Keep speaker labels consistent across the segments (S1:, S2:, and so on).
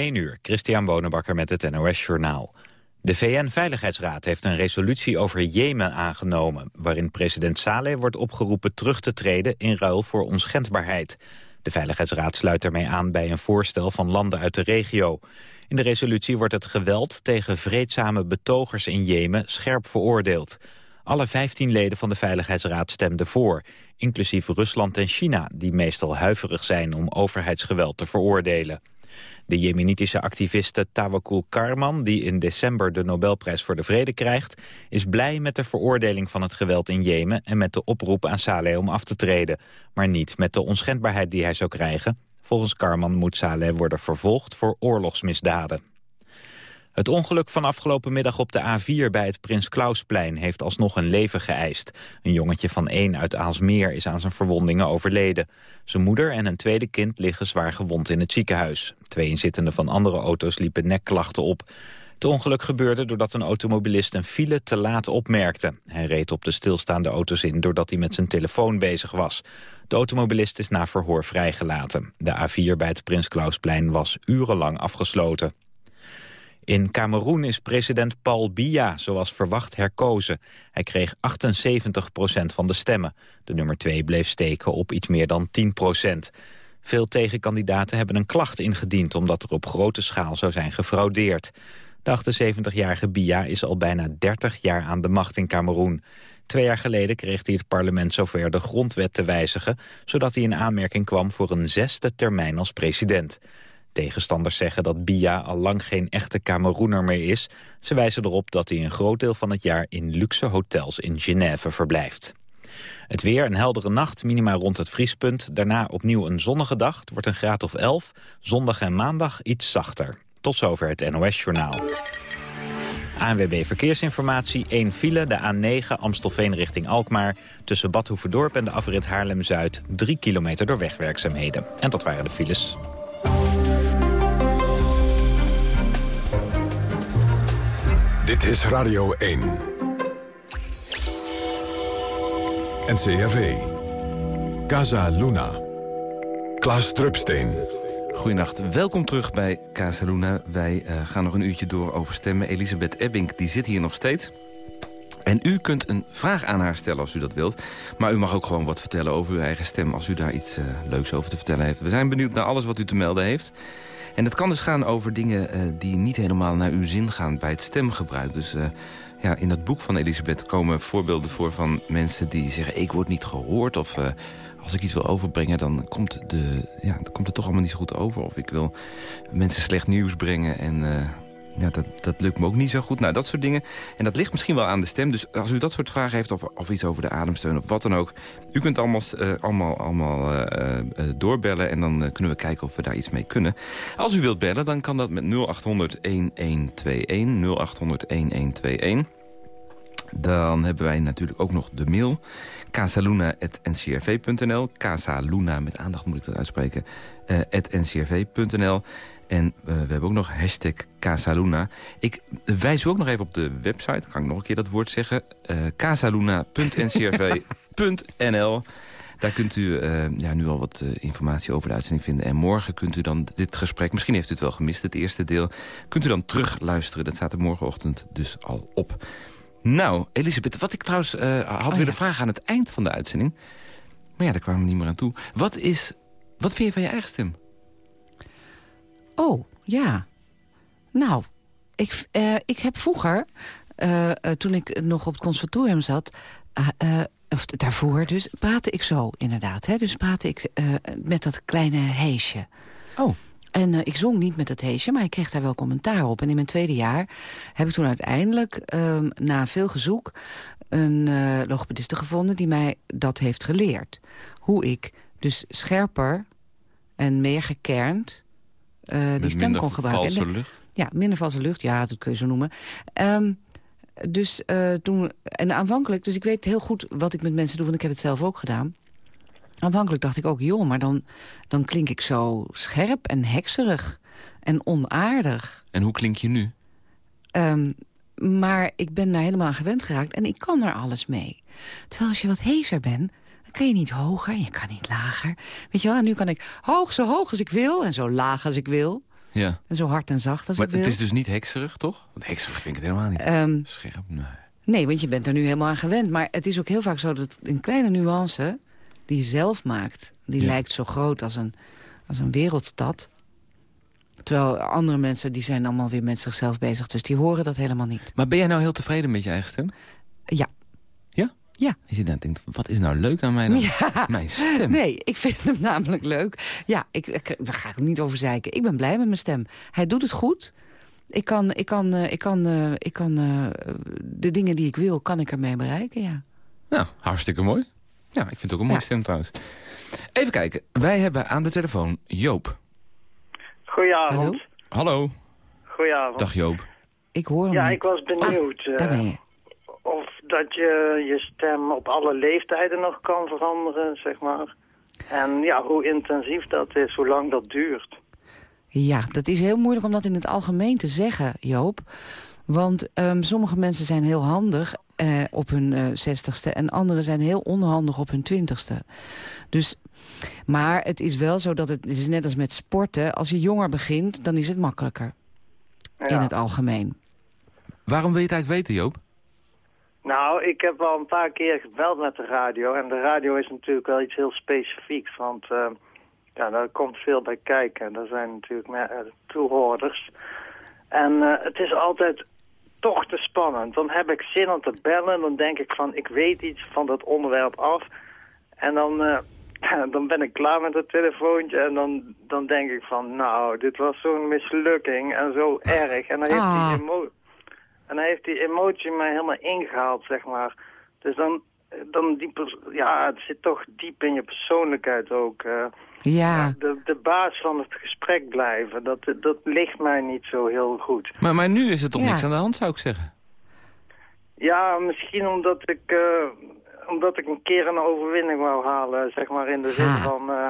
S1: 1 uur, Christian Bonenbakker met het NOS Journaal. De VN-veiligheidsraad heeft een resolutie over Jemen aangenomen... waarin president Saleh wordt opgeroepen terug te treden in ruil voor onschendbaarheid. De Veiligheidsraad sluit daarmee aan bij een voorstel van landen uit de regio. In de resolutie wordt het geweld tegen vreedzame betogers in Jemen scherp veroordeeld. Alle 15 leden van de Veiligheidsraad stemden voor, inclusief Rusland en China... die meestal huiverig zijn om overheidsgeweld te veroordelen. De jemenitische activiste Tawakkul Karman, die in december de Nobelprijs voor de Vrede krijgt, is blij met de veroordeling van het geweld in Jemen en met de oproep aan Saleh om af te treden. Maar niet met de onschendbaarheid die hij zou krijgen. Volgens Karman moet Saleh worden vervolgd voor oorlogsmisdaden. Het ongeluk van afgelopen middag op de A4 bij het Prins Klausplein heeft alsnog een leven geëist. Een jongetje van één uit Aalsmeer is aan zijn verwondingen overleden. Zijn moeder en een tweede kind liggen zwaar gewond in het ziekenhuis. Twee inzittenden van andere auto's liepen nekklachten op. Het ongeluk gebeurde doordat een automobilist een file te laat opmerkte. Hij reed op de stilstaande auto's in doordat hij met zijn telefoon bezig was. De automobilist is na verhoor vrijgelaten. De A4 bij het Prins Klausplein was urenlang afgesloten. In Cameroen is president Paul Biya zoals verwacht herkozen. Hij kreeg 78% van de stemmen. De nummer 2 bleef steken op iets meer dan 10% Veel tegenkandidaten hebben een klacht ingediend... omdat er op grote schaal zou zijn gefraudeerd. De 78-jarige Biya is al bijna 30 jaar aan de macht in Cameroen. Twee jaar geleden kreeg hij het parlement zover de grondwet te wijzigen... zodat hij in aanmerking kwam voor een zesde termijn als president. Tegenstanders zeggen dat Bia al lang geen echte Cameroener meer is. Ze wijzen erop dat hij een groot deel van het jaar in luxe hotels in Genève verblijft. Het weer, een heldere nacht, minima rond het vriespunt. Daarna opnieuw een zonnige dag, het wordt een graad of 11. Zondag en maandag iets zachter. Tot zover het NOS-journaal. ANWB Verkeersinformatie, 1 file, de A9 Amstelveen richting Alkmaar... tussen Bad en de afrit Haarlem-Zuid... 3 kilometer door wegwerkzaamheden. En dat waren de files.
S2: Dit is Radio 1. NCRV. Casa Luna. Klaas Drupsteen.
S3: Goedenacht, welkom terug bij Casa Luna. Wij uh, gaan nog een uurtje door over stemmen. Elisabeth Ebbing die zit hier nog steeds. En u kunt een vraag aan haar stellen als u dat wilt. Maar u mag ook gewoon wat vertellen over uw eigen stem... als u daar iets uh, leuks over te vertellen heeft. We zijn benieuwd naar alles wat u te melden heeft. En het kan dus gaan over dingen uh, die niet helemaal naar uw zin gaan bij het stemgebruik. Dus uh, ja, in dat boek van Elisabeth komen voorbeelden voor van mensen die zeggen... ik word niet gehoord of uh, als ik iets wil overbrengen... dan komt, de, ja, dan komt het toch allemaal niet zo goed over. Of ik wil mensen slecht nieuws brengen en ja, dat, dat lukt me ook niet zo goed. Nou, dat soort dingen. En dat ligt misschien wel aan de stem. Dus als u dat soort vragen heeft of, of iets over de ademsteun of wat dan ook... u kunt allemaal, uh, allemaal, allemaal uh, uh, doorbellen en dan kunnen we kijken of we daar iets mee kunnen. Als u wilt bellen, dan kan dat met 0800-1121. 0800-1121. Dan hebben wij natuurlijk ook nog de mail. casaluna.ncrv.nl Casaluna, met aandacht moet ik dat uitspreken. Uh, ncrv.nl en uh, we hebben ook nog hashtag Casaluna. Ik wijs u ook nog even op de website. Kan ik nog een keer dat woord zeggen? Uh, casaluna.ncrv.nl Daar kunt u uh, ja, nu al wat informatie over de uitzending vinden. En morgen kunt u dan dit gesprek, misschien heeft u het wel gemist, het eerste deel... kunt u dan terug luisteren. Dat staat er morgenochtend dus al op. Nou, Elisabeth, wat ik trouwens had oh, willen vragen aan het eind van de uitzending... maar ja, daar kwamen we niet meer aan toe. Wat, is, wat vind je van je eigen stem?
S4: Oh, ja. Nou, ik, uh, ik heb vroeger, uh, uh, toen ik nog op het conservatorium zat... of daarvoor dus, praatte ik zo inderdaad. Hè? Dus praatte ik met dat kleine heesje.
S3: Oh.
S4: En ik zong niet met dat heesje, maar ik kreeg daar wel commentaar op. En in mijn tweede jaar heb ik toen uiteindelijk, ehm, na veel gezoek... een logopediste gevonden die mij dat heeft geleerd. Hoe ik dus scherper en meer gekernd uh, die stem kon gebruiken.
S3: valse lucht?
S4: Ja, minder valse lucht, ja, dat kun je zo noemen. Um, dus uh, toen, en aanvankelijk, dus ik weet heel goed wat ik met mensen doe, want ik heb het zelf ook gedaan. Aanvankelijk dacht ik ook, joh, maar dan, dan klink ik zo scherp en hekserig en onaardig.
S3: En hoe klink je nu?
S4: Um, maar ik ben daar helemaal aan gewend geraakt en ik kan er alles mee. Terwijl als je wat hezer bent, dan kan je niet hoger, je kan niet lager. Weet je wel, en nu kan ik hoog, zo hoog als ik wil en zo laag als ik wil.
S3: Ja.
S4: En zo hard en zacht als
S3: Maar
S4: ik wil.
S3: het is dus niet hekserig, toch? Want hekserig vind ik het helemaal niet.
S4: Ehm,
S3: Scherp, nee.
S4: nee, want je bent er nu helemaal aan gewend. Maar het is ook heel vaak zo dat een kleine nuance die je zelf maakt... die
S3: Ja.
S4: lijkt zo groot als een, als een wereldstad. Terwijl andere mensen, die zijn allemaal weer met zichzelf bezig. Dus die horen dat helemaal niet.
S3: Maar ben jij nou heel tevreden met je eigen stem?
S4: Ja.
S3: Ja? Als je dan denkt, wat is nou leuk aan mij dan?
S4: Ja.
S3: Mijn stem.
S4: Nee, ik vind hem namelijk leuk. Ja, ik, ik, daar ga ik ook niet over zeiken. Ik ben blij met mijn stem. Hij doet het goed. Ik kan, ik kan, eh, ik kan, eh, ik kan eh, de dingen die ik wil, kan ik ermee bereiken, ja.
S3: Nou, hartstikke mooi. Ja, ik vind het ook een mooie
S4: Ja.
S3: stem trouwens. Even kijken. Wij hebben aan de telefoon Joop.
S5: Goedenavond.
S4: Hallo?
S3: Hallo.
S5: Goedenavond.
S3: Dag Joop.
S4: Ik hoor hem
S5: Ja,
S4: niet.
S5: ik was benieuwd
S4: Ah, daar
S5: eh,
S4: ben je.
S5: Dat je je stem op alle leeftijden nog kan veranderen, zeg maar. En ja, hoe intensief dat is, hoe lang dat duurt.
S4: Ja, dat is heel moeilijk om dat in het algemeen te zeggen, Joop. Want ehm, sommige mensen zijn heel handig eh, op hun eh, zestigste... en anderen zijn heel onhandig op hun twintigste. Dus, maar het is wel zo dat het, het is net als met sporten... als je jonger begint, dan is het makkelijker
S5: Ja.
S4: in het algemeen.
S3: Waarom wil je het eigenlijk weten, Joop?
S5: Nou, ik heb al een paar keer gebeld met de radio. En de radio is natuurlijk wel iets heel specifieks. Want eh, ja, daar komt veel bij kijken. Er zijn natuurlijk meer, eh, toehoorders. En eh, het is altijd toch te spannend. Dan heb ik zin om te bellen. Dan denk ik van, ik weet iets van dat onderwerp af. En dan, dan ben ik klaar met het telefoontje. En dan, dan denk ik van, nou, dit was zo'n mislukking en zo erg. En dan heeft
S4: Ah.
S5: die emo en hij heeft die emotie mij helemaal ingehaald, zeg maar. Dus dan, dan die, ja, het zit toch diep in je persoonlijkheid ook. eh.
S4: Ja,
S5: de, de baas van het gesprek blijven, dat, dat ligt mij niet zo heel goed.
S3: Maar, maar nu is er toch
S4: Ja.
S3: niks aan de hand, zou ik zeggen.
S5: Ja, misschien omdat ik, eh, omdat ik een keer een overwinning wou halen, zeg maar, in de zin
S4: Ha.
S5: van... eh,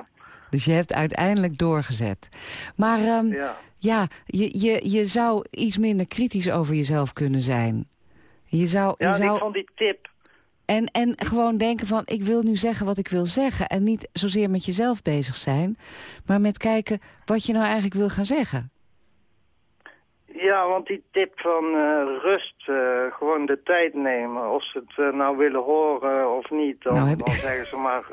S4: dus je hebt uiteindelijk doorgezet. Maar ehm,
S5: ja.
S4: ja, je, je, je zou iets minder kritisch over jezelf kunnen zijn. Je zou,
S5: Ja,
S4: je zou...
S5: ik vond die tip...
S4: En, en gewoon denken van, ik wil nu zeggen wat ik wil zeggen. En niet zozeer met jezelf bezig zijn. Maar met kijken wat je nou eigenlijk wil gaan zeggen.
S5: Ja, want die tip van eh, rust, eh, gewoon de tijd nemen, of ze het eh, nou willen horen of niet, dan,
S4: Nou, heb-
S5: dan zeggen ze maar.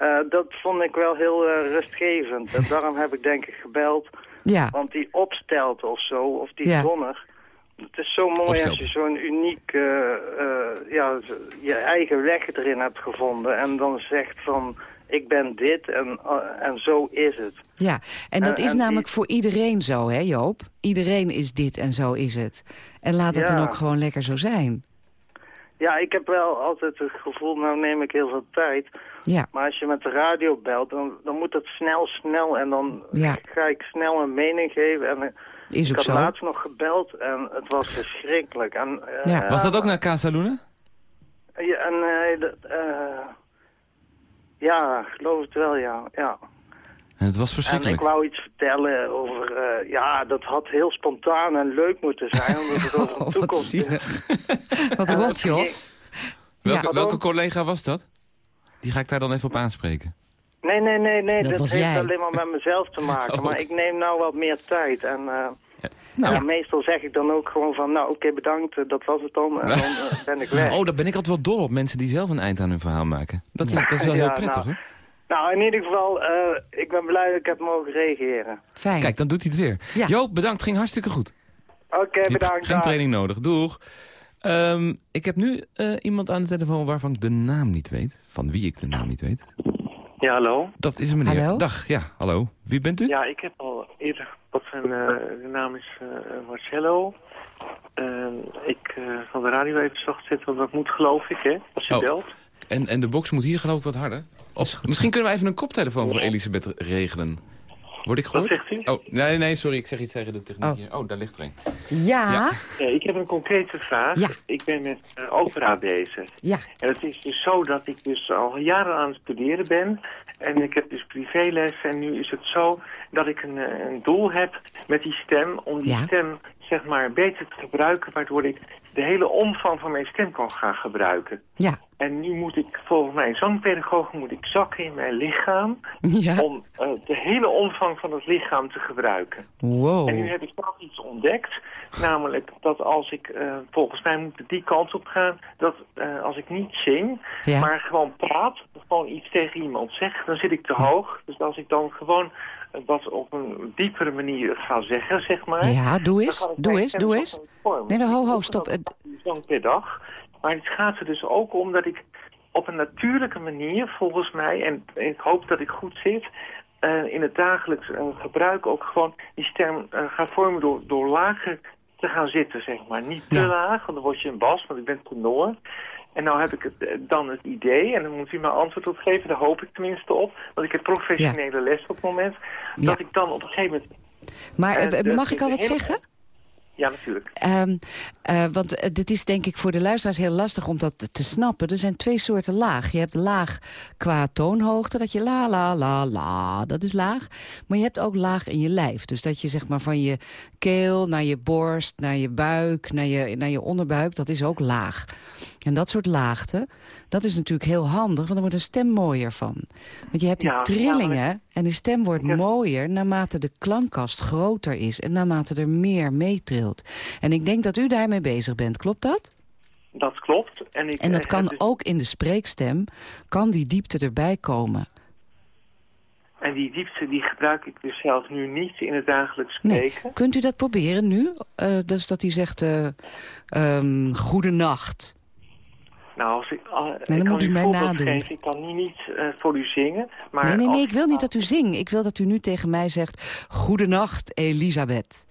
S5: Eh, dat vond ik wel heel eh, rustgevend en daarom heb ik denk ik gebeld.
S4: Ja,
S5: Want die opstelt of zo, of die
S4: Ja.
S5: donner, het is zo mooi
S3: Opstelt.
S5: als je zo'n uniek, eh, ja, je eigen weg erin hebt gevonden en dan zegt van, ik ben dit en, en zo is het.
S4: ja. En dat
S5: En-
S4: is
S5: en
S4: namelijk
S5: die-
S4: voor iedereen zo, hè Joop? Iedereen is dit en zo is het. En laat het
S5: Ja.
S4: dan ook gewoon lekker zo zijn.
S5: Ja, ik heb wel altijd het gevoel, nou neem ik heel veel tijd.
S4: Ja,
S5: Maar als je met de radio belt, dan, dan moet het snel, snel. En dan
S4: Ja.
S5: ga ik snel een mening geven. En, eh,
S4: is
S5: ik
S4: ook
S5: had
S4: zo.
S5: laatst nog gebeld en het was verschrikkelijk. En, eh,
S4: Ja.
S3: Was dat ook naar Casa Luna?
S5: Ja, en, eh, eh, ja, geloof het wel, ja. ja.
S3: En het was
S5: En
S3: verschrikkelijk.
S5: ik wou iets vertellen over... eh, ja, dat had heel spontaan en leuk moeten zijn, omdat het over
S4: Oh,
S5: de
S4: wat
S5: toekomst is.
S4: zielig. Wat
S5: En
S4: rot,
S5: dat-
S4: joh.
S3: Welke,
S4: Ja.
S3: welke collega was dat? Die ga ik daar dan even op aanspreken.
S5: Nee, nee, nee, nee.
S4: Dat
S5: Dat,
S4: was
S5: heeft
S4: jij.
S5: alleen maar met mezelf te maken.
S3: Oh.
S5: Maar ik neem nou wat meer tijd. En eh,
S3: Nou,
S5: ja, meestal zeg ik dan ook gewoon van... Nou, oké, bedankt. eh, Dat was het dan. En dan ben ik weg.
S3: Oh, daar ben ik altijd wel dol op. Mensen die zelf een eind aan hun verhaal maken. Dat is, dat is wel
S5: Ja,
S3: heel prettig,
S5: nou,
S3: hoor.
S5: Nou, in ieder geval, eh, ik ben blij dat ik heb mogen reageren.
S4: Fijn.
S3: Kijk, dan doet hij het weer.
S4: Ja.
S3: Joop, bedankt. Ging hartstikke goed.
S5: Oké, bedankt.
S3: geen training nodig. Doeg. Ehm, ik heb nu eh, iemand aan de telefoon waarvan ik de naam niet weet. Van wie ik de naam niet weet.
S6: Ja, hallo.
S3: Dat is een meneer.
S4: Hallo?
S3: Dag, ja, hallo. Wie bent u?
S6: Ja, ik heb al eerder wat zijn eh, de naam is eh, Marcello. Ehm, ik eh, zal de radio even zacht zetten, want dat moet geloof ik, hè, als je
S3: Oh.
S6: belt.
S3: En, en de box moet hier geloof ik wat harder. Of misschien kunnen we even een koptelefoon voor Elisabeth regelen. Word ik gehoord?
S6: zegt u?
S3: Oh, nee, nee, sorry. Ik zeg iets tegen de techniek
S4: Oh.
S3: hier. Oh, daar ligt er een.
S4: Ja,
S3: Ja.
S6: Ja, ik heb een concrete vraag.
S4: Ja.
S6: Ik ben met eh, opera bezig.
S4: ja.
S6: En het is dus zo dat ik dus al jaren aan het studeren ben. En ik heb dus privéles. En nu is het zo dat ik een, eh, een doel heb met die stem. Om die
S4: Ja.
S6: stem zeg maar, beter te gebruiken... waardoor ik de hele omvang van mijn stem kan gaan gebruiken.
S4: Ja.
S6: En nu moet ik, volgens mijn zangpedagoog, moet ik zakken in mijn lichaam...
S4: Ja.
S6: om uh, de hele omvang van het lichaam te gebruiken.
S4: Wow.
S6: En nu heb ik zelf iets ontdekt. Namelijk dat als ik, uh, volgens mij moet het die kant op gaan... dat uh, als ik niet zing,
S4: Ja.
S6: maar gewoon praat... gewoon iets tegen iemand zeg, dan zit ik te hoog. Dus als ik dan gewoon wat op een diepere manier ga zeggen, zeg maar...
S4: Ja, doe eens, doe eens, doe eens.
S6: gaan.
S4: Nee, ho, ho, stop.
S6: zang per dag. Maar het gaat er dus ook om dat ik op een natuurlijke manier, volgens mij... en ik hoop dat ik goed zit... Uh, in het dagelijks uh, gebruik ook gewoon die stem uh, gaat vormen door, door lager te gaan zitten, zeg maar. Niet te
S4: Ja.
S6: laag, want dan word je een bas, want ik ben tenor. En nou heb ik het, eh, dan het idee, en dan moet u me antwoord op geven, daar hoop ik tenminste op, want ik heb professionele les op het moment,
S4: Ja.
S6: dat ik dan op een gegeven moment...
S4: Maar
S6: Eh,
S4: eh, mag ik al wat zeggen?
S6: Ja, natuurlijk.
S4: Ehm, eh, want dit is denk ik voor de luisteraars heel lastig om dat te snappen. Er zijn twee soorten laag. Je hebt laag qua toonhoogte, dat je la la la la, dat is laag. Maar je hebt ook laag in je lijf. Dus dat je zeg maar van je keel naar je borst, naar je buik, naar je, naar je onderbuik, dat is ook laag. En dat soort laagte, dat is natuurlijk heel handig, want dan wordt een stem mooier van. Want je hebt die
S6: Ja,
S4: trillingen en de stem wordt
S6: Ja.
S4: mooier naarmate de klankkast groter is en naarmate er meer meetrilt. En ik denk dat u daarmee bezig bent, klopt dat?
S6: Dat klopt. En, ik,
S4: En dat
S6: eh,
S4: kan
S6: dus-
S4: ook in de spreekstem, kan die diepte erbij komen.
S6: En die diepte die gebruik ik dus zelf nu niet in het dagelijks
S4: Nee.
S6: spreken.
S4: Kunt u dat proberen nu? Eh, dus dat u zegt, eh ehm goedenacht.
S6: Nou, als ik, uh, ik
S4: dan moet u
S6: u
S4: mij nadoen.
S6: geven. Ik kan nu niet eh, voor u zingen. Maar
S4: nee, nee, nee, ik wil niet dat u zingt. Ik wil dat u nu tegen mij zegt, goedenacht Elisabeth.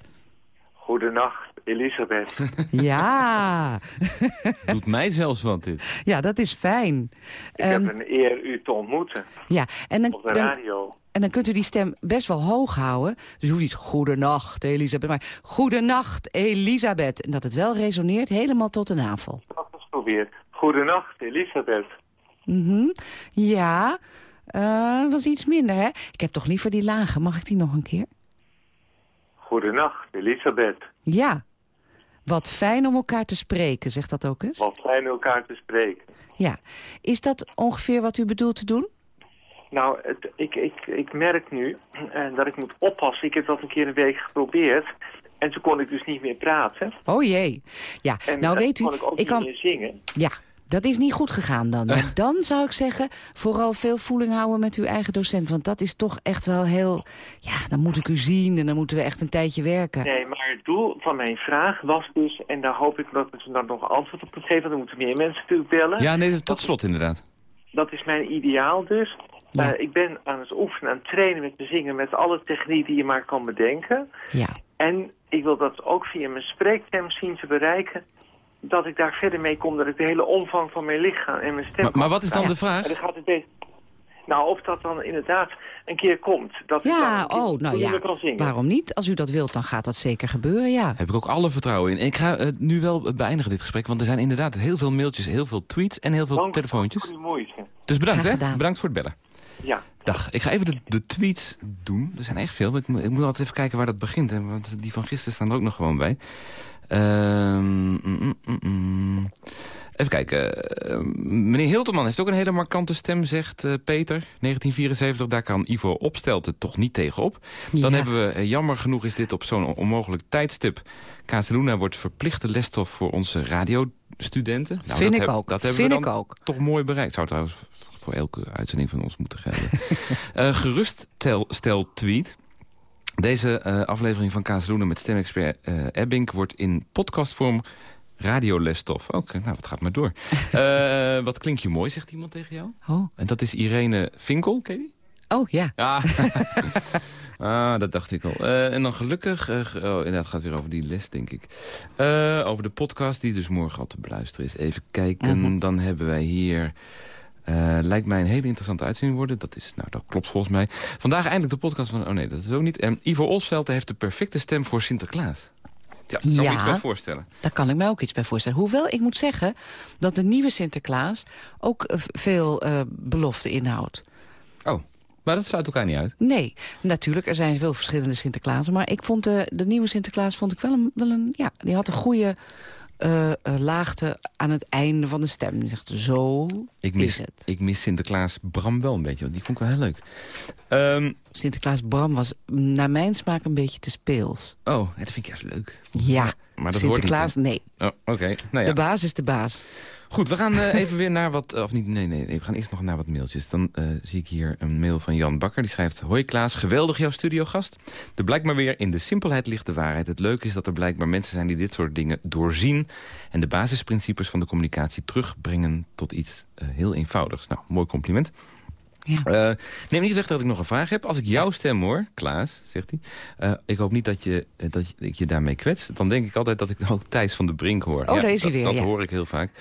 S6: Goedenacht, Elisabeth.
S4: Ja,
S3: Doet mij zelfs wat dit.
S4: ja, dat is fijn.
S6: Ik
S4: Ehm,
S6: heb een eer u te ontmoeten
S4: ja, en dan,
S6: op de
S4: dan,
S6: radio.
S4: en dan kunt u die stem best wel hoog houden. Dus hoeft niet goedenacht Elisabeth, maar goedenacht Elisabeth. En dat het wel resoneert helemaal tot de navel.
S6: Geprobeerd. Goedenacht, Elisabeth.
S4: Mhm. Ja, eh, was iets minder, hè? Ik heb toch liever die lage. Mag ik die nog een keer?
S6: Goedenacht, Elisabeth.
S4: Ja. Wat fijn om elkaar te spreken, zegt dat ook eens?
S6: Wat fijn elkaar te spreken.
S4: Ja. Is dat ongeveer wat u bedoelt te doen?
S6: Nou, het, ik, ik, ik merk nu eh, dat ik moet oppassen. Ik heb dat een keer een week geprobeerd. En toen kon ik dus niet meer praten.
S4: Oh jee. Ja,
S6: En
S4: nou weet u,
S6: kon ik ook
S4: ik
S6: niet
S4: kan...
S6: meer zingen.
S4: Ja, dat is niet goed gegaan dan. Maar dan zou ik zeggen, vooral veel voeling houden met uw eigen docent. Want dat is toch echt wel heel... Ja, dan moet ik u zien en dan moeten we echt een tijdje werken.
S6: Nee, maar het doel van mijn vraag was dus... en daar hoop ik dat ze dan nog antwoord op kunnen geven... want er moeten meer mensen natuurlijk bellen.
S3: Ja, nee, tot slot inderdaad.
S6: Dat is mijn ideaal dus.
S4: Ja.
S6: Eh, ik ben aan het oefenen, aan het trainen met te zingen... met alle techniek die je maar kan bedenken.
S4: Ja.
S6: En ik wil dat ook via mijn spreekstem zien te bereiken... dat ik daar verder mee kom, dat ik de hele omvang van mijn lichaam en mijn stem...
S3: Maar, maar wat is dan
S4: Ja.
S3: de vraag?
S6: En dan gaat het. Nou, of dat dan inderdaad een keer komt. Dat ik dan
S4: Ja,
S6: keer
S4: oh, nou ja.
S6: kan zingen.
S4: Waarom niet? Als u dat wilt, dan gaat dat zeker gebeuren, ja.
S3: Heb ik ook alle vertrouwen in. En ik ga eh, nu wel beëindigen dit gesprek, want er zijn inderdaad heel veel mailtjes, heel veel tweets en heel veel
S6: Dank
S3: telefoontjes.
S6: voor uw moeite.
S3: Dus bedankt, hè? Bedankt voor het bellen.
S6: Ja.
S3: Dag. Ik ga even de, de tweets doen. Er zijn echt veel. Ik moet, ik moet altijd even kijken waar dat begint. Hè, want die van gisteren staan er ook nog gewoon bij. Ehm, mm, mm, mm, mm. Even kijken. Eh, meneer Hilterman heeft ook een hele markante stem, zegt eh, Peter. 1974, daar kan Ivo Opstelten toch niet tegenop. Dan
S4: Ja.
S3: hebben we, eh, jammer genoeg is dit op zo'n on- onmogelijk tijdstip. Casaluna wordt verplichte lesstof voor onze radiostudenten. Nou,
S4: Vind
S3: dat
S4: ik
S3: heb-
S4: ook.
S3: Dat hebben
S4: Vind
S3: we
S4: ik
S3: dan
S4: ook.
S3: toch mooi bereikt. Zou trouwens voor elke uitzending van ons moeten gelden. Eh geruststel stel tweet. Deze eh, aflevering van Kazeloenen met stemexpert eh Ebbing... wordt in podcastvorm radiolesstof. Oké, nou, wat gaat maar door. Wat klinkt je mooi, zegt iemand tegen jou.
S4: Oh,
S3: En dat is Irene Vinkel, ken je die?
S4: oh ja.
S3: Ja. ah, dat dacht ik al. En dan gelukkig... ge- oh, en dat gaat weer over die les, denk ik. Over de podcast, die dus morgen al te beluisteren is. Even kijken,
S4: Mhm.
S3: dan hebben wij hier... eh, lijkt mij een hele interessante uitzending worden. Dat, is, nou, dat klopt volgens mij. Vandaag eindelijk de podcast van... Oh nee, dat is ook niet. En Ivo Osveld heeft de perfecte stem voor Sinterklaas. Ja, kan
S4: Ja.
S3: me iets bij voorstellen.
S4: Daar kan ik mij ook iets bij voorstellen. Hoewel, ik moet zeggen dat de nieuwe Sinterklaas ook eh, veel eh belofte inhoudt.
S3: Oh, Maar dat sluit elkaar niet uit.
S4: Nee, natuurlijk, er zijn veel verschillende Sinterklaas. Maar ik vond de, de nieuwe Sinterklaas vond ik wel een, wel een... Ja, die had een goede uh, laagte aan het einde van de stem. Die zegt, zo
S3: ik mis,
S4: is het.
S3: Ik mis Sinterklaas Bram wel een beetje, want die vond ik wel heel leuk.
S4: Um, Sinterklaas Bram was naar mijn smaak een beetje te speels.
S3: Oh, dat vind ik juist leuk.
S4: Ja, maar dat Sinterklaas,
S3: hoort
S4: niet,
S3: nee. Oh, oké. Nou
S4: ja. De baas is de baas.
S3: Goed, we gaan uh, even weer naar wat... Of niet, nee, nee, we gaan eerst nog naar wat mailtjes. Dan uh, zie ik hier een mail van Jan Bakker. Die schrijft... Hoi Klaas, geweldig jouw studiogast. Er blijkt maar weer, in de simpelheid ligt de waarheid. Het leuke is dat er blijkbaar mensen zijn die dit soort dingen doorzien... en de basisprincipes van de communicatie terugbrengen tot iets uh, heel eenvoudigs. Nou, mooi compliment. Ja. Uh, neem niet weg dat ik nog een vraag heb. Als ik jouw stem hoor, Klaas, zegt hij... Uh, ik hoop niet dat je, dat je, je daarmee kwetst. Dan denk ik altijd dat ik ook Thijs van de Brink hoor.
S4: Oh, ja, daar is hij weer.
S3: Dat hoor ik heel vaak.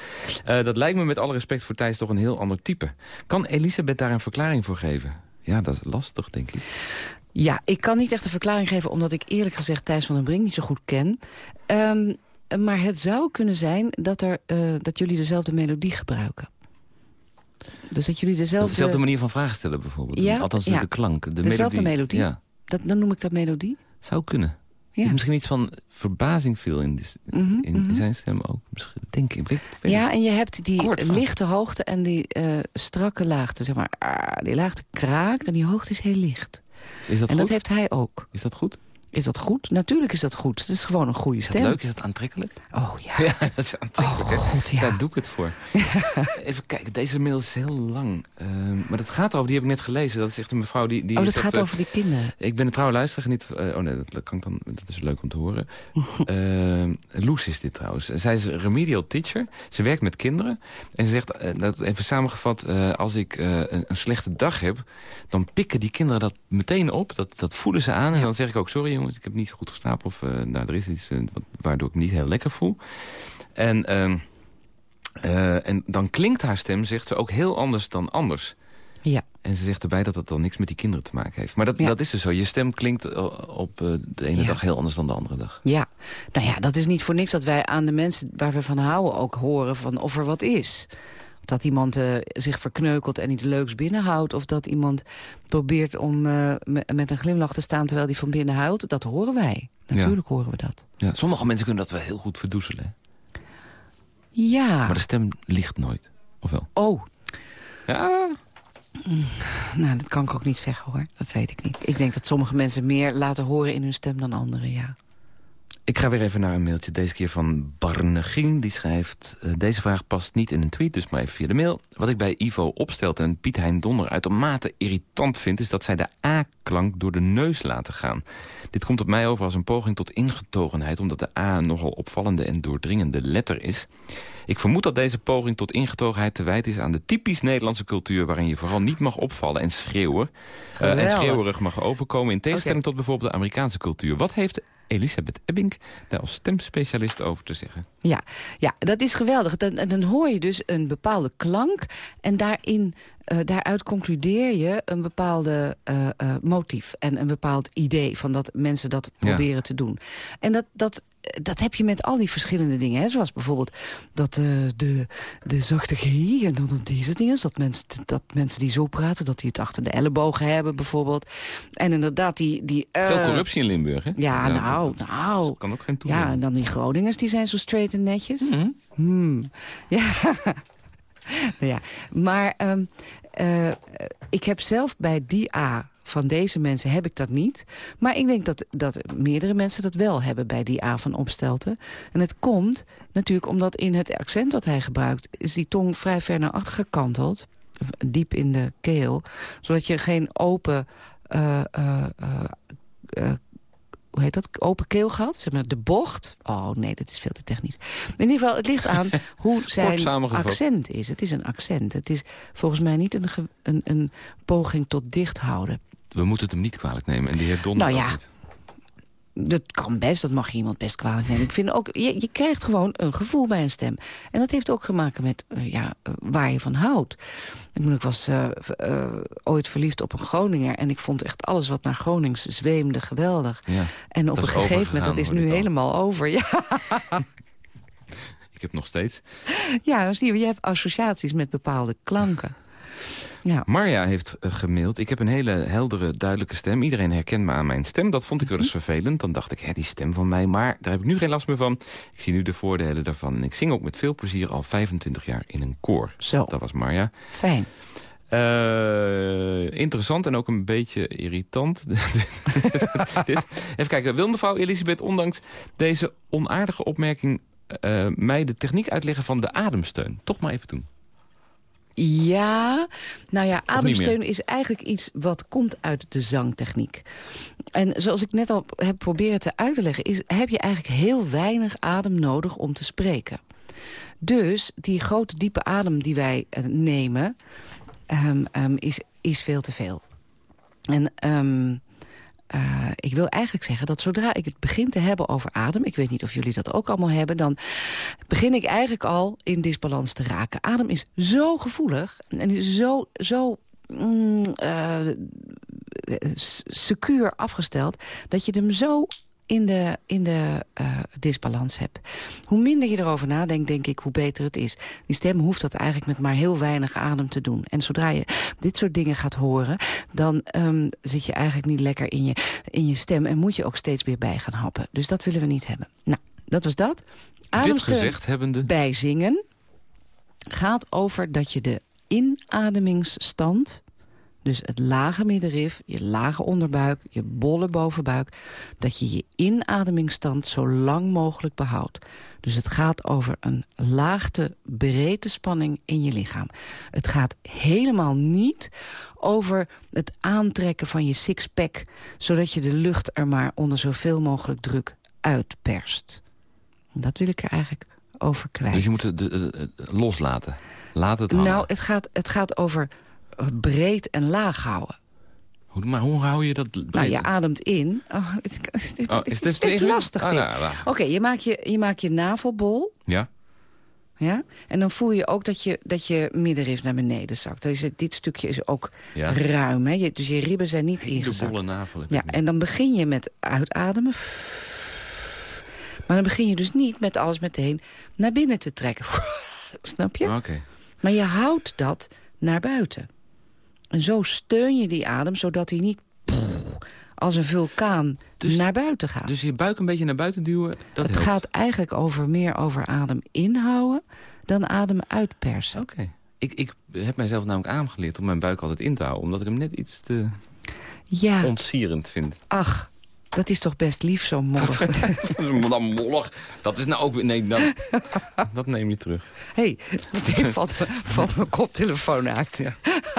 S3: Uh, dat lijkt me met alle respect voor Thijs toch een heel ander type. Kan Elisabeth daar een verklaring voor geven? Ja, dat is lastig, denk ik.
S4: Ja, ik kan niet echt een verklaring geven... omdat ik eerlijk gezegd Thijs van den Brink niet zo goed ken. Um, maar het zou kunnen zijn dat, er, dat jullie dezelfde melodie gebruiken. Dus dat jullie dezelfde...
S3: Dezelfde manier van vragen stellen bijvoorbeeld. Ja, Althans de, klank, de
S4: dezelfde
S3: melodie.
S4: Ja. Dat, dan noem ik dat melodie?
S3: Zou kunnen. Ja. Er misschien iets van verbazing veel in, mhm, in, mhm. zijn stem ook. Misschien, denk ik. Weet,
S4: ja, en je hebt die lichte hoogte en die uh, strakke laagte. Zeg maar, ah, die laagte kraakt en die hoogte is heel licht.
S3: Is dat
S4: en
S3: goed?
S4: dat heeft hij ook.
S3: Is dat goed?
S4: Is dat goed? Natuurlijk is dat goed. Het is gewoon een goede stem.
S3: Is dat leuk? Is dat aantrekkelijk?
S4: Oh ja.
S3: Ja, dat is aantrekkelijk.
S4: Oh, God, ja.
S3: Daar doe ik het voor. Even kijken, deze mail is heel lang. Uh, maar dat gaat over, die heb ik net gelezen. Dat is echt een mevrouw die... die
S4: oh, dat gaat over die kinderen.
S3: Ik ben een trouwe luisteraar. Niet, uh, oh nee, dat, kan ik dan, dat is leuk om te horen. uh, Loes is dit trouwens. Zij is remedial teacher. Ze werkt met kinderen. En ze zegt, dat even samengevat... als ik een, een, slechte dag heb... dan pikken die kinderen dat meteen op. Dat, dat voelen ze aan. En dan zeg ik ook, sorry jongens, ik heb niet goed geslapen... of uh, nou, er is iets uh, waardoor ik me niet heel lekker voel. En, uh, en dan klinkt haar stem, zegt ze, ook heel anders dan anders.
S4: Ja.
S3: En ze zegt erbij dat dat dan niks met die kinderen te maken heeft. Maar dat, ja. dat is dus zo. Je stem klinkt op de ene ja. dag heel anders dan de andere dag.
S4: Ja, nou ja, dat is niet voor niks dat wij aan de mensen waar we van houden ook horen van of er wat is dat iemand uh, zich verkneukelt en iets leuks binnenhoudt... of dat iemand probeert om uh, met een glimlach te staan terwijl hij van binnen huilt... dat horen wij. Natuurlijk
S3: ja.
S4: horen we dat.
S3: Ja, sommige mensen kunnen dat wel heel goed verdoezelen.
S4: Ja.
S3: Maar de stem ligt nooit, of wel?
S4: Oh.
S3: Ja...
S4: Nou, dat kan ik ook niet zeggen, hoor. Dat weet ik niet. Ik denk dat sommige mensen meer laten horen in hun stem dan anderen, ja.
S3: Ik ga weer even naar een mailtje, deze keer van Barnegien. Die schrijft, uh, deze vraag past niet in een tweet, dus maar even via de mail. Wat ik bij Ivo opstelt en Piet Hein Donder uitermate irritant vind... is dat zij de A-klank door de neus laten gaan. Dit komt op mij over als een poging tot ingetogenheid... omdat de A een nogal opvallende en doordringende letter is. Ik vermoed dat deze poging tot ingetogenheid te wijten is aan de typisch Nederlandse cultuur... waarin je vooral niet mag opvallen en schreeuwen. Uh, en schreeuwerig mag overkomen in tegenstelling tot bijvoorbeeld de Amerikaanse cultuur. Wat heeft Elisabeth Ebbing daar als stemspecialist over te zeggen.
S4: Ja, ja dat is geweldig. Dan, dan hoor je dus een bepaalde klank en daarin uh, daaruit concludeer je een bepaalde uh, uh, motief en een bepaald idee van dat mensen dat proberen te doen. En dat, dat, dat heb je met al die verschillende dingen. Hè? Zoals bijvoorbeeld dat de, de zachte G en dan deze dingen. Dat mensen, dat mensen die zo praten, dat die het achter de ellebogen hebben bijvoorbeeld. En inderdaad die... die
S3: Veel corruptie in Limburg, hè?
S4: Ja, ja nou,
S3: dat,
S4: nou.
S3: Dat kan ook geen toeval.
S4: Ja, en dan die Groningers, die zijn zo straight en netjes.
S3: Mm -hmm.
S4: hmm. Ja, ja, maar um, uh, ik heb zelf bij die A van deze mensen heb ik dat niet. Maar ik denk dat, dat meerdere mensen dat wel hebben bij die A van Opstelten. En het komt natuurlijk omdat in het accent dat hij gebruikt... is die tong vrij ver naar achter gekanteld. Diep in de keel. Zodat je geen open... Uh, uh, uh, hoe heet dat, open keelgat, zeg maar de bocht. Oh nee, dat is veel te technisch. In ieder geval, het ligt aan hoe zijn accent is. Het is een accent. Het is volgens mij niet een, een, een poging tot dicht houden.
S3: We moeten het hem niet kwalijk nemen. En de heer Donner
S4: nou ja,
S3: niet.
S4: Dat kan best, dat mag je iemand best kwalijk nemen. Ik vind ook, je, je krijgt gewoon een gevoel bij een stem. En dat heeft ook te maken met uh, ja, uh, waar je van houdt. Ik was uh, ooit verliefd op een Groninger... en ik vond echt alles wat naar Gronings zweemde geweldig.
S3: Ja,
S4: en op een gegeven moment, dat is nu helemaal over. Ja.
S3: ik heb nog steeds.
S4: Ja, zie je, je hebt associaties met bepaalde klanken. Ja.
S3: Marja heeft uh, gemaild. Ik heb een hele heldere, duidelijke stem. Iedereen herkent me aan mijn stem. Dat vond ik wel eens
S4: Mhm.
S3: vervelend. Dan dacht ik, hè, die stem van mij. Maar daar heb ik nu geen last meer van. Ik zie nu de voordelen daarvan. En ik zing ook met veel plezier al 25 jaar in een koor.
S4: Zo.
S3: Dat was Marja.
S4: Fijn.
S3: Uh, interessant en ook een beetje irritant. Even kijken. Wil mevrouw Elisabeth ondanks deze onaardige opmerking... Uh, mij de techniek uitleggen van de ademsteun? Toch maar even doen.
S4: Ja, nou ja, ademsteun is eigenlijk iets wat komt uit de zangtechniek. En zoals ik net al heb proberen te uit te leggen... Is, heb je eigenlijk heel weinig adem nodig om te spreken. Dus die grote diepe adem die wij uh, nemen... Um, um, is, is veel te veel. En um, uh, ik wil eigenlijk zeggen dat zodra ik het begin te hebben over adem... ik weet niet of jullie dat ook allemaal hebben... dan begin ik eigenlijk al in disbalans te raken. Adem is zo gevoelig en is zo, zo mm, uh, secuur afgesteld... dat je hem zo in de, in de uh, disbalans hebt. Hoe minder je erover nadenkt, denk ik, hoe beter het is. Die stem hoeft dat eigenlijk met maar heel weinig adem te doen. En zodra je dit soort dingen gaat horen... dan um, zit je eigenlijk niet lekker in je, in je stem... en moet je ook steeds weer bij gaan happen. Dus dat willen we niet hebben. Nou, dat was dat.
S3: Dit gezegd hebbende...
S4: bij zingen gaat over dat je de inademingsstand... Dus het lage middenrif, je lage onderbuik, je bolle bovenbuik... dat je je inademingsstand zo lang mogelijk behoudt. Dus het gaat over een laagte breedte spanning in je lichaam. Het gaat helemaal niet over het aantrekken van je sixpack... zodat je de lucht er maar onder zoveel mogelijk druk uitperst. Dat wil ik er eigenlijk over kwijt.
S3: Dus je moet het, loslaten? Laat het hangen.
S4: Nou, het gaat, het gaat over breed en laag houden.
S3: Hoe, maar hoe hou je dat breed?
S4: Nou, je ademt in. Oh, het, het,
S3: oh,
S4: is, het is best lastig
S3: oh, nou, nou.
S4: Oké, okay, je, maakt je, je maakt je navelbol.
S3: Ja.
S4: Ja? En dan voel je ook dat je, dat je middenrif naar beneden zakt. Dus dit stukje is ook
S3: ja.
S4: ruim. Hè? Je, dus je ribben zijn niet
S3: Hele
S4: ingezakt.
S3: bolle navel.
S4: Ja, en dan begin je met uitademen. Maar dan begin je dus niet met alles meteen naar binnen te trekken. Snap je?
S3: Oké. Okay.
S4: Maar je houdt dat naar buiten. En zo steun je die adem, zodat hij niet als een vulkaan dus, naar buiten gaat.
S3: Dus je buik een beetje naar buiten duwen, dat
S4: Het
S3: helpt.
S4: gaat eigenlijk over, meer over adem inhouden dan adem uitpersen.
S3: Oké. Okay. Ik, ik heb mijzelf namelijk aangeleerd om mijn buik altijd in te houden... omdat ik hem net iets te
S4: ja.
S3: ontsierend vind.
S4: Ach, dat is toch best lief, zo mollig.
S3: Dan mollig. Dat is nou ook weer... Nee, dan, dat neem je terug.
S4: Hé, hey, meteen valt, valt mijn koptelefoon uit.
S3: Ja.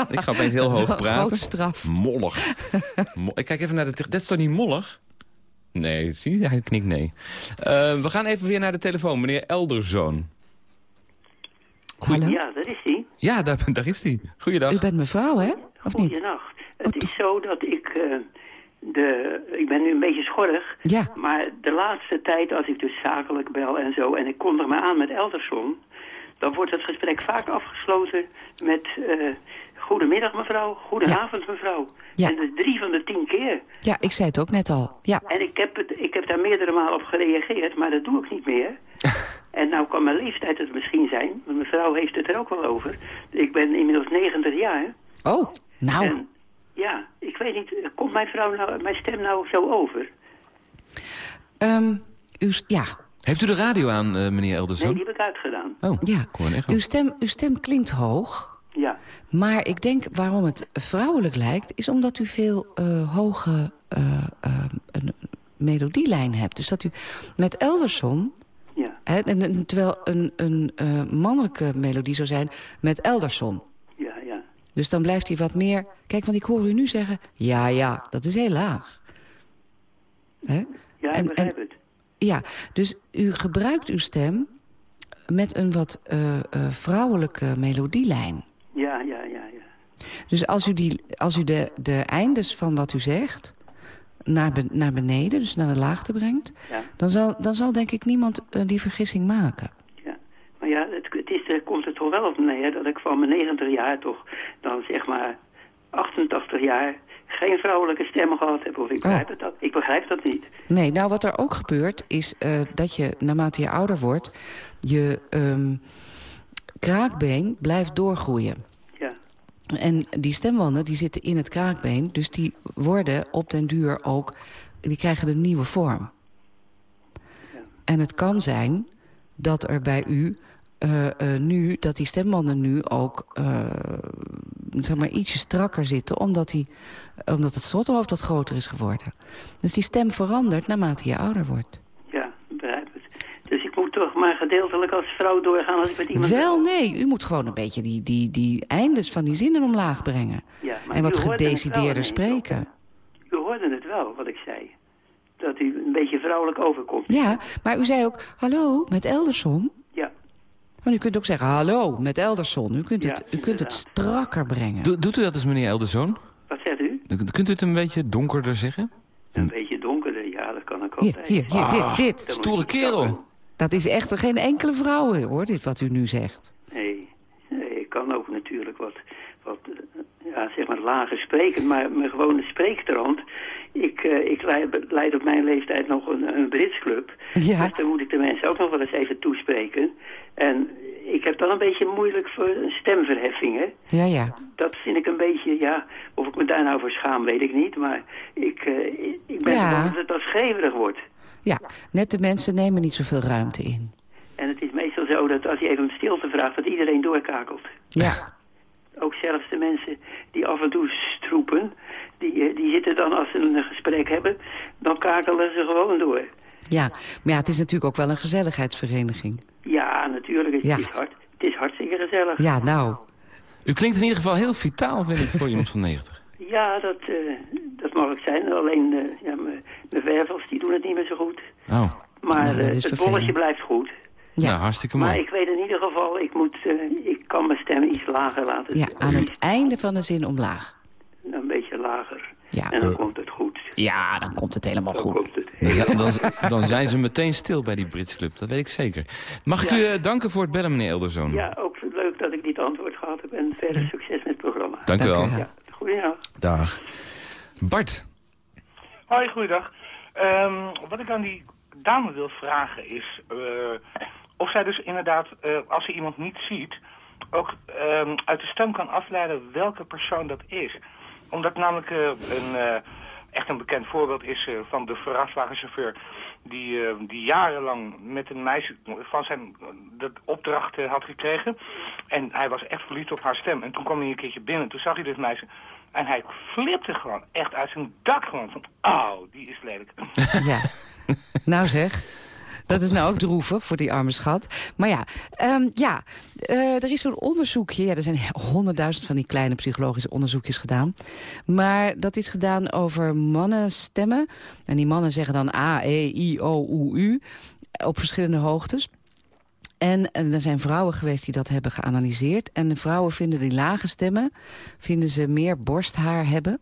S3: Ik ga opeens heel hoog praten.
S4: straf.
S3: Mollig. Mo ik kijk even naar de... Dat is toch niet mollig? Nee, zie je? Hij knikt nee. Uh, we gaan even weer naar de telefoon. Meneer Elderzoon.
S4: Hallo?
S7: Ja, dat is hij.
S3: Ja, daar, daar is hij. Goeiedag.
S4: U bent mevrouw, hè? Of niet?
S7: Goeienacht. Het is zo dat ik... Uh, de, ik ben nu een beetje schorrig,
S4: ja.
S7: maar de laatste tijd als ik dus zakelijk bel en zo... en ik kondig me aan met Elderson... dan wordt het gesprek vaak afgesloten met... Uh, goedemiddag mevrouw, goedenavond ja. mevrouw.
S4: Ja.
S7: En dat is drie van de tien keer.
S4: Ja, ik zei het ook net al. Ja.
S7: En ik heb, het, ik heb daar meerdere malen op gereageerd, maar dat doe ik niet meer. en nou kan mijn leeftijd het misschien zijn, want mevrouw heeft het er ook wel over. Ik ben inmiddels 90 jaar.
S4: Oh, nou...
S7: En, ja, ik weet niet, komt mijn, vrouw nou, mijn stem nou zo over?
S4: Um, u, ja.
S3: Heeft u de radio aan, uh, meneer Elderson?
S7: Nee, die heb ik uitgedaan.
S3: Oh,
S4: ja. Uw, stem, uw stem klinkt hoog.
S7: Ja.
S4: Maar ik denk waarom het vrouwelijk lijkt... is omdat u veel uh, hoge uh, een melodielijn hebt. Dus dat u met Elderson...
S7: Ja.
S4: Hè, en, en, terwijl een, een mannelijke melodie zou zijn met Elderson. Dus dan blijft hij wat meer... Kijk, want ik hoor u nu zeggen... Ja, ja, dat is heel laag. Hè?
S7: Ja, ik begrijp
S4: en-
S7: het.
S4: Ja, dus u gebruikt uw stem met een wat eh, eh, vrouwelijke melodielijn.
S7: Ja, ja, ja, ja.
S4: Dus als u, die, als u de, de eindes van wat u zegt naar, be- naar beneden, dus naar de laagte brengt...
S7: Ja.
S4: dan zal, dan zal denk ik niemand eh, die vergissing maken.
S7: Ja, maar ja, het, het is, er komt er toch wel op neer dat ik van mijn 90 jaar toch dan zeg maar 88 jaar geen vrouwelijke stem gehad heb. Of ik begrijp, het dat, ik begrijp dat niet.
S4: Nee, nou wat er ook gebeurt is eh, dat je naarmate je ouder wordt... je ehm, kraakbeen blijft doorgroeien.
S7: Ja,
S4: En die stemwanden die zitten in het kraakbeen. Dus die worden op den duur ook... die krijgen een nieuwe vorm. En het kan zijn dat er bij u uh, uh, nu... dat die stembanden nu ook uh, zeg maar ietsje strakker zitten... Omdat, die, omdat het slothoofd wat groter is geworden. Dus die stem verandert naarmate je ouder wordt.
S7: Ja, begrijp het. Dus ik moet toch maar gedeeltelijk als vrouw doorgaan als ik met iemand...
S4: Wel, nee. U moet gewoon een beetje die, die, die eindes van die zinnen omlaag brengen.
S7: Ja, maar
S4: en wat gedecideerder
S7: wel,
S4: spreken.
S7: U hoorde het wel, wat ik zei. Dat u een beetje vrouwelijk overkomt.
S4: Ja, maar u zei ook, hallo, met Elderson. Maar u kunt ook zeggen, hallo, met Elderson. U kunt het,
S7: Ja,
S4: u kunt het strakker brengen.
S3: Do- doet u dat eens, meneer Elderzoon?
S7: Wat zegt u?
S3: Kunt u het een beetje donkerder zeggen?
S7: Een beetje donkerder, ja, dat kan ik
S4: Hier,
S7: altijd.
S4: hier, hier, dit, dit.
S7: Dan moet
S3: Stoere kerel.
S4: Dat is echt geen enkele vrouw, hoor, dit wat u nu zegt.
S7: Nee, nee, ik kan ook natuurlijk wat, wat ja, zeg maar lager spreken, maar mijn gewone spreektrand. Ik, eh, ik leid, leid op mijn leeftijd nog een, een Britsclub.
S4: Ja.
S7: Dus dan moet ik de mensen ook nog wel eens even toespreken. En ik heb dan een beetje moeilijk voor stemverheffingen.
S4: Ja, ja.
S7: Dat vind ik een beetje, ja, of ik me daar nou voor schaam, weet ik niet. Maar ik, eh, ik- ben
S4: Ja.
S7: dat het dan scheverig wordt.
S4: Ja, nette mensen nemen niet zoveel ruimte in.
S7: En het is meestal zo dat als je even om stilte vraagt, dat iedereen doorkakelt.
S4: Ja,
S7: Ook zelfs de mensen die af en toe stroepen, die, eh, die zitten dan als ze een gesprek hebben, dan kakelen ze gewoon door.
S4: ja. Maar ja, het is natuurlijk ook wel een gezelligheidsvereniging.
S7: Ja, natuurlijk, het,
S4: Ja.
S7: Is, hard, het is hartstikke gezellig.
S4: Ja, nou.
S3: U klinkt in ieder geval heel vitaal, vind ik, voor iemand van 90.
S7: Ja, dat, eh, dat mag het zijn. Alleen eh, ja, mijn wervels die doen het niet meer zo goed.
S3: Oh,
S7: Maar
S4: Nou, is
S7: het
S4: vervelend.
S7: bolletje blijft goed.
S4: Ja.
S3: nou, hartstikke
S7: Maar
S3: mooi.
S7: ik weet in ieder geval, ik, moet, eh, ik kan mijn stem iets lager laten.
S4: Ja, aan het einde van de zin omlaag.
S7: Een beetje lager.
S4: Ja,
S7: En dan komt het goed.
S4: ja dan komt het helemaal
S7: Dan
S4: goed.
S7: komt het
S3: Dan, zijn- dan, dan zijn ze meteen stil bij die Brits Club, dat weet ik zeker. Mag ik u eh, danken voor het bellen, meneer Elderzoon?
S7: Ja, ook leuk dat ik dit antwoord gehad heb. En verder succes met het programma.
S3: Dank u
S4: Dank
S3: wel.
S4: u wel.
S7: Ja, goedendag.
S3: Dag. Bart,
S8: Hoi, goeiedag. Ehm, wat ik aan die dame wil vragen is... eh, of zij dus inderdaad, eh, als ze iemand niet ziet... ook ehm, uit de stem kan afleiden welke persoon dat is. Omdat namelijk eh, een, eh, echt een bekend voorbeeld is eh, van de vrachtwagenchauffeur... Die, die jarenlang met een meisje van zijn de opdracht had gekregen. En hij was echt verliefd op haar stem. En toen kwam hij een keertje binnen. Toen zag hij dit meisje. En hij flipte gewoon echt uit zijn dak gewoon. Van, oh, die is lelijk.
S4: Ja. Nou zeg, dat is nou ook droevig voor die arme schat. Maar ja, ehm, ja eh, er is zo'n onderzoekje. Ja, er zijn honderdduizend van die kleine psychologische onderzoekjes gedaan. Maar dat is gedaan over mannenstemmen. En die mannen zeggen dan A, E, I, O, U, U. Op verschillende hoogtes. En, er zijn vrouwen geweest die dat hebben geanalyseerd. En de vrouwen vinden die lage stemmen... vinden ze meer borsthaar hebben...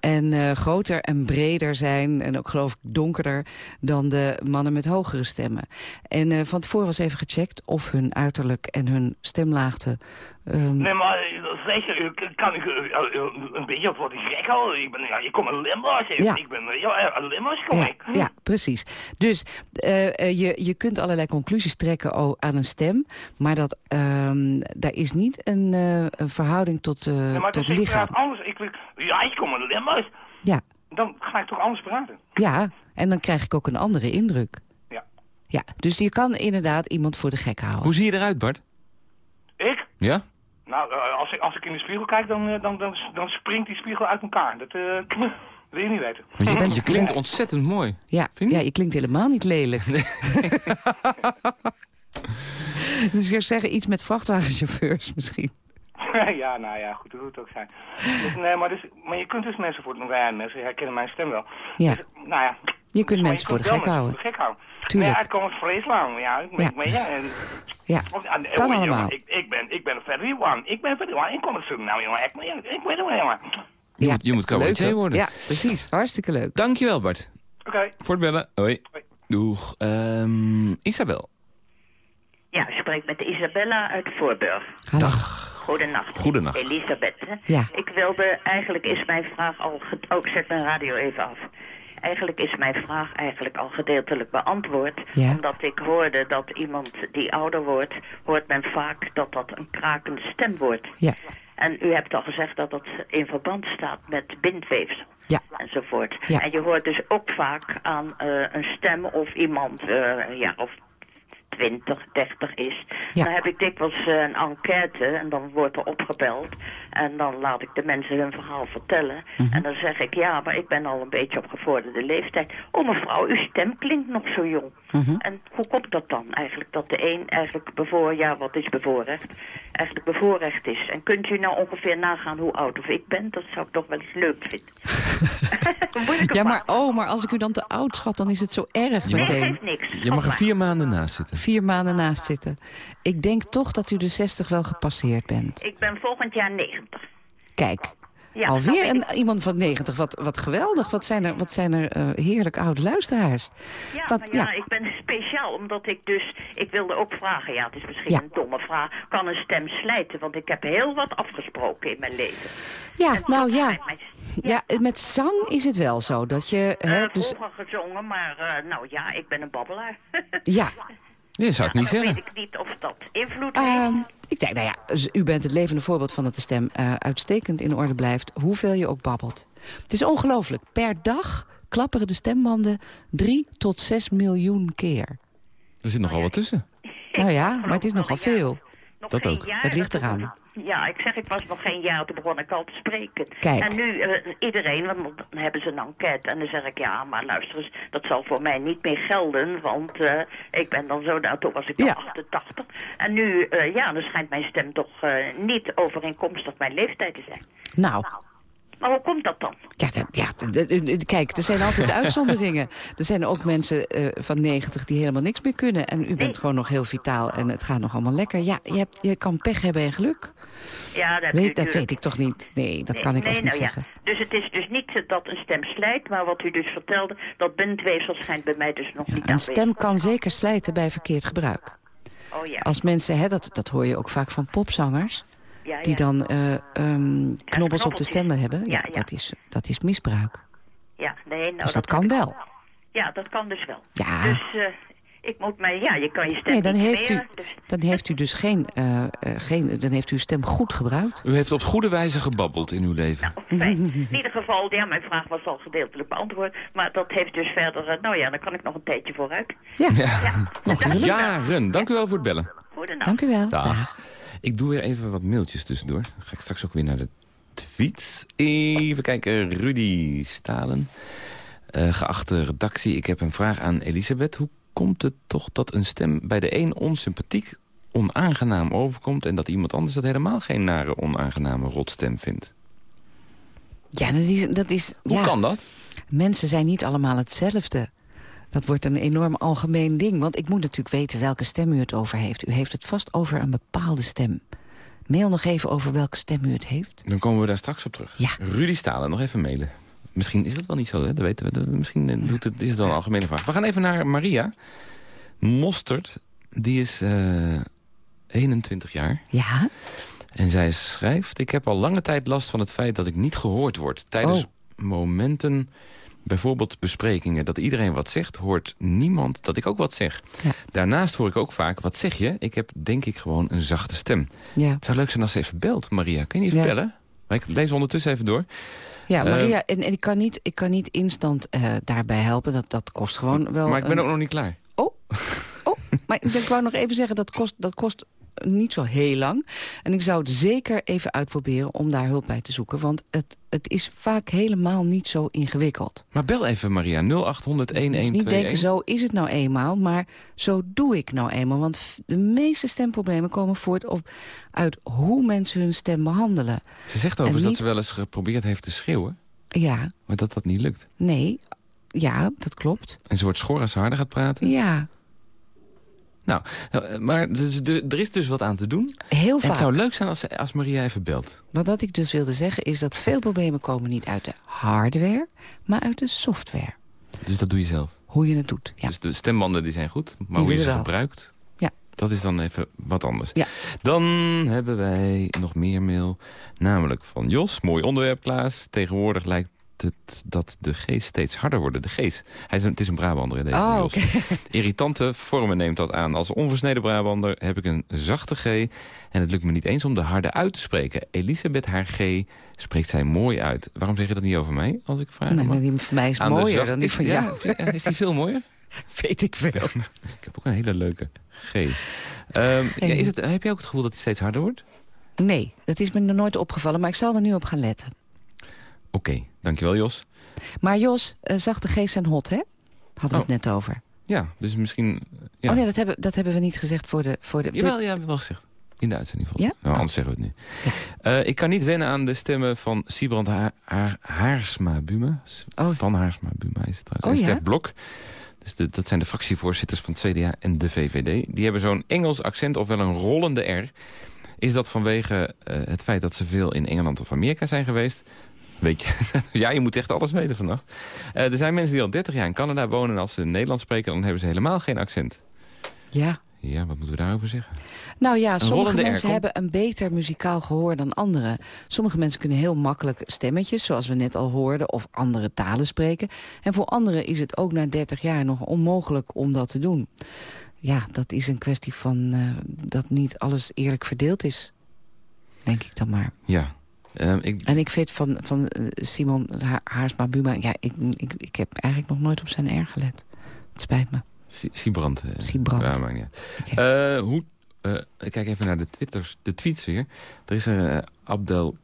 S4: En eh, groter en breder zijn en ook geloof ik donkerder dan de mannen met hogere stemmen. En eh, van tevoren was even gecheckt of hun uiterlijk en hun stemlaagte... ehm,
S8: Nee, maar zeg je, eh, kan ik een beetje voor die gek houden? Ik, ben, ja, ik kom uit Limburg. Ik,
S4: Ja.
S8: ik ben ja, uit Limburg kom
S4: ja,
S8: ik.
S4: ja, precies. Dus eh, eh, je, je kunt allerlei conclusies trekken o- aan een stem. Maar dat, ehm, daar is niet een, eh, een verhouding tot, eh,
S8: Nee, maar
S4: tot
S8: dus ik
S4: lichaam.
S8: praat anders. Ik, wil- ja, ik kom uit Limburg.
S4: Ja,
S8: Dan ga ik toch anders praten?
S4: ja, en dan krijg ik ook een andere indruk.
S8: Ja.
S4: Ja, dus je kan inderdaad iemand voor de gek houden.
S3: hoe zie je eruit, Bart?
S8: Ik?
S3: Ja?
S8: Nou, als ik, als ik in de spiegel kijk, dan, dan, dan, dan springt die spiegel uit elkaar. Dat eh, wil je niet weten.
S3: Want je, je klinkt ontzettend mooi.
S4: Ja,
S3: Vind je?
S4: ja, je klinkt helemaal niet lelijk. dus ik zou zeggen, iets met vrachtwagenchauffeurs misschien.
S8: ja, nou ja, goed, hoe het ook zijn. Dus, nee, maar, dus, maar je kunt dus mensen voor... Nou ja, mensen herkennen mijn stem wel.
S4: Ja.
S8: Dus, nou ja.
S4: Je kunt
S8: maar
S4: mensen voor de gek houden.
S8: voor de gek houden.
S4: Tuurlijk.
S8: Nee, ik kom uit Friesland. Ja, ik ben...
S4: Ja.
S8: Ik ben, ja, en,
S4: Ja,
S8: ja, nee,
S4: kan
S8: hoor,
S4: allemaal.
S8: jongen, Ik, ik ben, ik ben very one. Ik ben very one. Ik kom uit Suriname, jongen. Ik, ik, ik weet het wel, jongen.
S3: Je
S4: ja.
S3: moet, je moet cabaretier worden.
S4: Ja, precies. Hartstikke leuk.
S3: Dankjewel, Bart.
S8: Oké.
S3: Voor het bellen. Hoi. Doeg. Ehm, Isabel.
S9: Ja, ik spreek met Isabella uit Voorburg.
S4: Hallo.
S9: Goedenacht.
S3: Goedenacht.
S9: Elisabeth.
S4: Ja.
S9: Ik wilde, eigenlijk is mijn vraag al... ge- Oh, ik zet mijn radio even af. Eigenlijk is mijn vraag eigenlijk al gedeeltelijk beantwoord.
S4: Ja.
S9: Omdat ik hoorde dat iemand die ouder wordt... hoort men vaak dat dat een krakende stem wordt.
S4: Ja.
S9: En u hebt al gezegd dat dat in verband staat met bindweefsel.
S4: Ja.
S9: Enzovoort.
S4: Ja.
S9: En je hoort dus ook vaak aan eh, een stem of iemand, eh, ja, of 20, 30 is.
S4: Ja.
S9: Dan heb ik dikwijls eh, een enquête en dan wordt er opgebeld. En dan laat ik de mensen hun verhaal vertellen.
S4: Mhm.
S9: En dan zeg ik, ja, maar ik ben al een beetje op gevorderde leeftijd. Oh mevrouw, uw stem klinkt nog zo jong.
S4: Mhm.
S9: En hoe komt dat dan eigenlijk? Dat de een eigenlijk bevoor, ja, wat is bevoorrecht? Eigenlijk bevoorrecht is. En kunt u nou ongeveer nagaan hoe oud of ik ben? Dat zou ik toch wel eens leuk vinden.
S4: Ja, maar oh, maar als ik u dan te oud schat, dan is het zo erg
S9: Nee,
S4: meteen.
S9: geeft niks.
S3: Je mag er vier maanden naast zitten.
S4: Vier maanden naast zitten. Ik denk toch dat u de 60 wel gepasseerd bent.
S9: Ik ben volgend jaar 90.
S4: Kijk,
S9: Ja,
S4: alweer een, iemand van 90. Wat, wat geweldig. Wat zijn er, wat zijn er eh, heerlijk oude luisteraars.
S9: Ja,
S4: Wat-
S9: maar ja,
S4: ja.
S9: ik ben speciaal, omdat ik dus... Ik wilde ook vragen, ja, het is misschien
S4: Ja.
S9: een domme vraag... kan een stem slijten? Want ik heb heel wat afgesproken in mijn leven.
S4: Ja,
S9: En
S4: nou ja. Ja, met zang is het wel zo. Dat je, hè,
S9: Eh,
S4: dus,
S9: Vroeger gezongen, maar eh, nou ja, ik ben een babbelaar.
S4: ja,
S3: Nee, zou ik niet zeggen.
S9: weet ik niet of dat invloed heeft.
S4: Ik denk, nou ja, dus u bent het levende voorbeeld van dat de stem eh, uitstekend in orde blijft, hoeveel je ook babbelt. Het is ongelooflijk. Per dag klapperen de stembanden 3 tot 6 miljoen keer.
S3: Er zit nogal wat tussen.
S4: Nou ja, maar het is nogal veel.
S9: Nog
S3: dat
S9: geen
S3: ook.
S9: jaar,
S4: Het ligt eraan.
S9: Ja, ik zeg, ik was nog geen jaar, toen begon ik al te spreken.
S4: Kijk.
S9: En nu, eh, iedereen, want dan hebben ze een enquête. En dan zeg ik, ja, maar luister eens, dat zal voor mij niet meer gelden. Want eh, ik ben dan zo, nou, toen was ik al
S4: Ja.
S9: 88. En nu, eh, ja, dan schijnt mijn stem toch niet overeenkomstig mijn leeftijd te zijn.
S4: Nou,
S9: Maar hoe komt dat dan?
S4: ja, dat- kijk, er zijn altijd uitzonderingen. Er zijn ook mensen eh, van 90 die helemaal niks meer kunnen. En u bent
S9: Nee.
S4: gewoon nog heel vitaal en het gaat nog allemaal lekker. Ja, je, hebt, je kan pech hebben en geluk.
S9: Ja, dat,
S4: Weet, dat weet ik toch niet? Nee, dat
S9: Nee,
S4: kan ik
S9: nee,
S4: echt niet
S9: nou ja.
S4: zeggen.
S9: Dus het is dus niet dat een stem slijt, maar wat u dus vertelde, dat bindweefsel schijnt bij mij dus nog niet
S4: Een
S9: aanwezig.
S4: stem kan zeker slijten bij verkeerd gebruik.
S9: Oh ja.
S4: Als mensen, hè, dat, dat hoor je ook vaak van popzangers...
S9: ja,
S4: die dan eh, ehm, knobbels op de stemmen hebben. Ja,
S9: Ja, ja.
S4: Dat, is, dat is misbruik.
S9: Ja, nee, nou,
S4: Dus dat kan wel.
S9: Ja, dat kan dus wel.
S4: Ja.
S9: Dus eh, ik moet mij, ja, je kan je stem
S4: Nee, dan
S9: niet
S4: heeft, u,
S9: dus,
S4: dan heeft u dus geen, eh, eh, geen... Dan heeft u uw stem goed gebruikt.
S3: U heeft op goede wijze gebabbeld in uw leven.
S9: fijn. In ieder geval, ja, mijn vraag was al gedeeltelijk beantwoord. Maar dat heeft dus verder, eh, nou ja, dan kan ik nog een tijdje vooruit.
S4: Ja,
S3: Ja.
S4: nog.
S3: Jaren. Dank u wel voor het bellen.
S9: Goedenacht.
S4: Dank u wel.
S3: Dag. Ik doe weer even wat mailtjes tussendoor. Dan ga ik straks ook weer naar de tweets. Even kijken. Rudy Stalen. Eh, geachte redactie, ik heb een vraag aan Elisabeth. Hoe komt het toch dat een stem bij de een onsympathiek onaangenaam overkomt... en dat iemand anders dat helemaal geen nare, onaangename rotstem vindt?
S4: Ja, dat is... Dat is
S3: Hoe
S4: ja.
S3: kan dat?
S4: Mensen zijn niet allemaal hetzelfde. Dat wordt een enorm algemeen ding. Want ik moet natuurlijk weten welke stem u het over heeft. U heeft het vast over een bepaalde stem. Mail nog even over welke stem u het heeft.
S3: Dan komen we daar straks op terug.
S4: Ja.
S3: Rudy Stalen, nog even mailen. Misschien is dat wel niet zo, hè? dat weten we. Misschien eh, doet het, is het wel een algemene vraag. We gaan even naar Maria. Mosterd, die is eh 21 jaar.
S4: Ja?
S3: En zij schrijft... Ik heb al lange tijd last van het feit dat ik niet gehoord word. Tijdens
S4: Oh.
S3: momenten, bijvoorbeeld besprekingen... dat iedereen wat zegt, hoort niemand dat ik ook wat zeg.
S4: Ja.
S3: Daarnaast hoor ik ook vaak, wat zeg je? Ik heb denk ik gewoon een zachte stem.
S4: Ja.
S3: Het zou leuk zijn als ze even belt, Maria. Kun je niet even
S4: Ja.
S3: bellen? Maar ik lees ondertussen even door.
S4: Ja,
S3: Eh,
S4: Maria, en, en ik, kan niet, ik kan niet instant eh, daarbij helpen. Dat, dat kost gewoon wel...
S3: maar ik ben
S4: een-
S3: ook nog niet klaar.
S4: Oh, oh maar ik wou nog even zeggen, dat kost, dat kost niet zo heel lang. En ik zou het zeker even uitproberen om daar hulp bij te zoeken. Want het, het is vaak helemaal niet zo ingewikkeld.
S3: Maar bel even, Maria. 0800
S4: Dus niet denken,
S3: 1121.
S4: zo is het nou eenmaal, maar zo doe ik nou eenmaal. Want de meeste stemproblemen komen voort op, uit hoe mensen hun stem behandelen.
S3: Ze zegt
S4: En
S3: overigens dat ze wel eens geprobeerd heeft te schreeuwen.
S4: Ja,
S3: Maar dat dat niet lukt.
S4: nee, ja, dat klopt.
S3: En ze wordt schor als ze harder gaat praten.
S4: Ja,
S3: Nou, eh, maar dus, de- er is dus wat aan te doen.
S4: heel vaak.
S3: het zou leuk zijn als, als Maria even belt.
S4: Maar wat ik dus wilde zeggen is dat veel problemen komen niet uit de hardware, maar uit de software.
S3: Dus dat doe je zelf.
S4: Hoe je het doet. Ja.
S3: Dus de stembanden die zijn goed. Maar
S4: Die
S3: hoe je ze
S4: wel.
S3: gebruikt,
S4: Ja.
S3: dat is dan even wat anders.
S4: Ja.
S3: Dan hebben wij nog meer mail. Namelijk van Jos. Mooi onderwerp, Klaas. Tegenwoordig lijkt het, dat de G's steeds harder worden. De G's. Hij is een, het is een Brabander, hè, deze
S4: Oh.
S3: Irritante vormen neemt dat aan. Als onversneden Brabander heb ik een zachte G... en het lukt me niet eens om de harde uit te spreken. Elisabeth, haar G, spreekt zij mooi uit. Waarom zeg je dat niet over mij, als ik vraag?
S4: Nee, maar die van mij is
S3: Aan
S4: mooier
S3: zacht-
S4: dan die van
S3: ja,
S4: jou.
S3: vind- Is die veel mooier?
S4: Weet ik veel.
S3: Ik heb ook een hele leuke G. Ehm, ja, is het, heb je ook het gevoel dat hij steeds harder wordt?
S4: Nee, dat is me nog nooit opgevallen, maar ik zal er nu op gaan letten.
S3: Oké, dankjewel Jos.
S4: Maar Jos, eh, zachte geest zijn hot, hè? Hadden we
S3: Oh.
S4: het net over.
S3: Ja, dus misschien... Ja.
S4: Oh nee, dat hebben, dat hebben we niet gezegd voor de... Voor de
S3: Jawel, ja, hebben we wel gezegd. In de uitzending van.
S4: Ja?
S3: Nou, anders zeggen we het nu. Eh, ik kan niet wennen aan de stemmen van Siebrand Haar, Haar- Haarsma Buma. S-
S4: Oh.
S3: Van Haarsma Buma is het trouwens.
S4: Oh,
S3: en? Stef Blok. Dus de, dat zijn de fractievoorzitters van het CDA en de VVD. Die hebben zo'n Engels accent, ofwel een rollende R. Is dat vanwege eh, het feit dat ze veel in Engeland of Amerika zijn geweest? Weet je, ja, je moet echt alles weten vannacht. Eh, er zijn mensen die al 30 jaar in Canada wonen... en als ze Nederlands spreken, dan hebben ze helemaal geen accent.
S4: Ja.
S3: Ja, wat moeten we daarover zeggen?
S4: Nou ja, sommige mensen hebben een beter muzikaal gehoor dan anderen. Sommige mensen kunnen heel makkelijk stemmetjes, zoals we net al hoorden... of andere talen spreken. En voor anderen is het ook na 30 jaar nog onmogelijk om dat te doen. Ja, dat is een kwestie van eh, dat niet alles eerlijk verdeeld is. Denk ik dan maar.
S3: Ja. Ehm, ik,
S4: En ik vind van, van eh, Simon Ha- Haarsma-Buma... ja, ik, ik, ik heb eigenlijk nog nooit op zijn R gelet. Het spijt me.
S3: Sie- Siebrand. eh,
S4: Siebrand.
S3: Ja, maakt niet. Eh, hoe, ik kijk even naar de, twitters, de tweets weer. Er is er eh, Abdel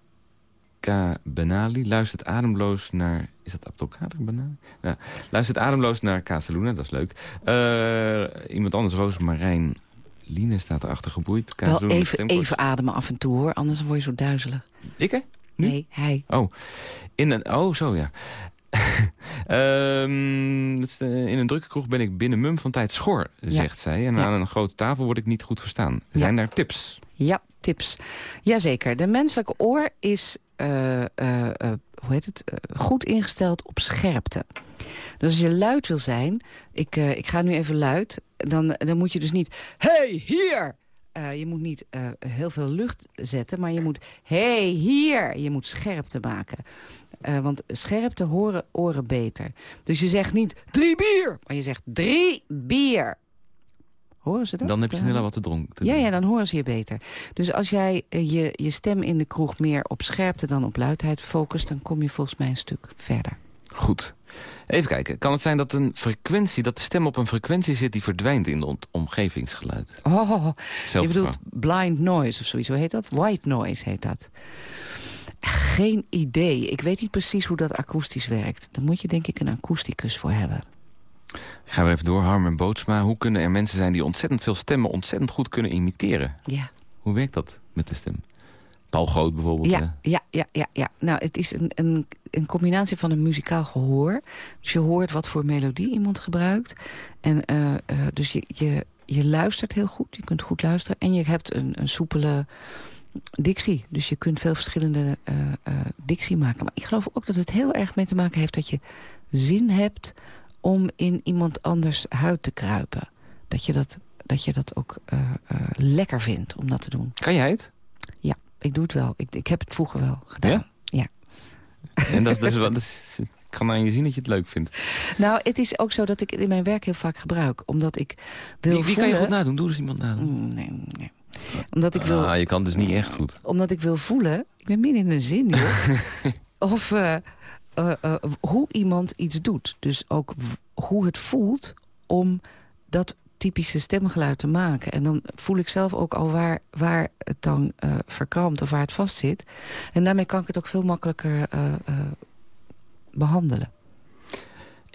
S3: K. Benali. Luistert ademloos naar... Is dat Abdel Kader Benali? Ja. Luistert ademloos naar Casaluna, dat is leuk. Iemand anders, Roosmarijn Line staat erachter geboeid.
S4: Wel even, even ademen af en toe, hoor. Anders word je zo duizelig.
S3: Ik, hè? Nu?
S4: Nee, hij.
S3: Oh, in een, oh zo ja. Ehm, eh, in een drukke kroeg ben ik binnen mum van tijd schor, zegt zij. En
S4: Ja.
S3: aan een grote tafel word ik niet goed verstaan. Zijn daar tips?
S4: Ja, tips. Jazeker. De menselijke oor is hoe heet het? Eh, goed ingesteld op scherpte. Dus als je luid wil zijn, ik, eh, ik ga nu even luid... dan, dan moet je dus niet, hey, hier! Eh, je moet niet eh, heel veel lucht zetten, maar je moet, hey, hier! Je moet scherpte maken. Eh, want scherpte horen oren beter. Dus je zegt niet drie bier, maar je zegt drie bier. Horen ze dat?
S3: Dan heb je sneller wat te dronken.
S4: Ja, ja, dan horen ze je beter. Dus als jij eh, je, je stem in de kroeg meer op scherpte dan op luidheid focust... dan kom je volgens mij een stuk verder.
S3: Goed. Even kijken. Kan het zijn dat, een frequentie, dat de stem op een frequentie zit... die verdwijnt in het omgevingsgeluid?
S4: Oh, je bedoelt blind noise of zoiets. Hoe heet dat? White noise heet dat. Geen idee. Ik weet niet precies hoe dat akoestisch werkt. Daar moet je denk ik een akoesticus voor hebben.
S3: Gaan we even door. Harm Bootsma. Hoe kunnen er mensen zijn die ontzettend veel stemmen... ontzettend goed kunnen imiteren?
S4: Ja.
S3: Hoe werkt dat met de stem? Paul Groot bijvoorbeeld. hè?
S4: Ja, ja, ja, ja. Nou, het is een, een, een combinatie van een muzikaal gehoor. Dus je hoort wat voor melodie iemand gebruikt. En eh, eh, dus je, je, je luistert heel goed. Je kunt goed luisteren. En je hebt een, een soepele dictie. Dus je kunt veel verschillende eh, dictie maken. Maar ik geloof ook dat het heel erg mee te maken heeft... dat je zin hebt om in iemand anders huid te kruipen. Dat je dat, dat, je dat ook eh, eh, lekker vindt om dat te doen.
S3: Kan jij het?
S4: Ja, ik doe het wel. Ik, ik heb het vroeger wel gedaan.
S3: Ja?
S4: Ja.
S3: En dat is dus dat is- Ik kan aan je zien dat je het leuk vindt.
S4: Nou, het is ook zo dat ik het in mijn werk heel vaak gebruik. Omdat ik wil
S3: Wie, wie kan je goed nadoen? Doe eens iemand nadoen.
S4: Mm, Nee, nee. Omdat ik wil,
S3: Ah, je kan dus niet echt goed.
S4: omdat ik wil voelen... Ik ben midden in een zin, joh. of eh, eh, eh, hoe iemand iets doet. Dus ook hoe het voelt om dat typische stemgeluid te maken. En dan voel ik zelf ook al waar, waar het dan eh verkrampt of waar het vast zit. En daarmee kan ik het ook veel makkelijker eh, eh, behandelen.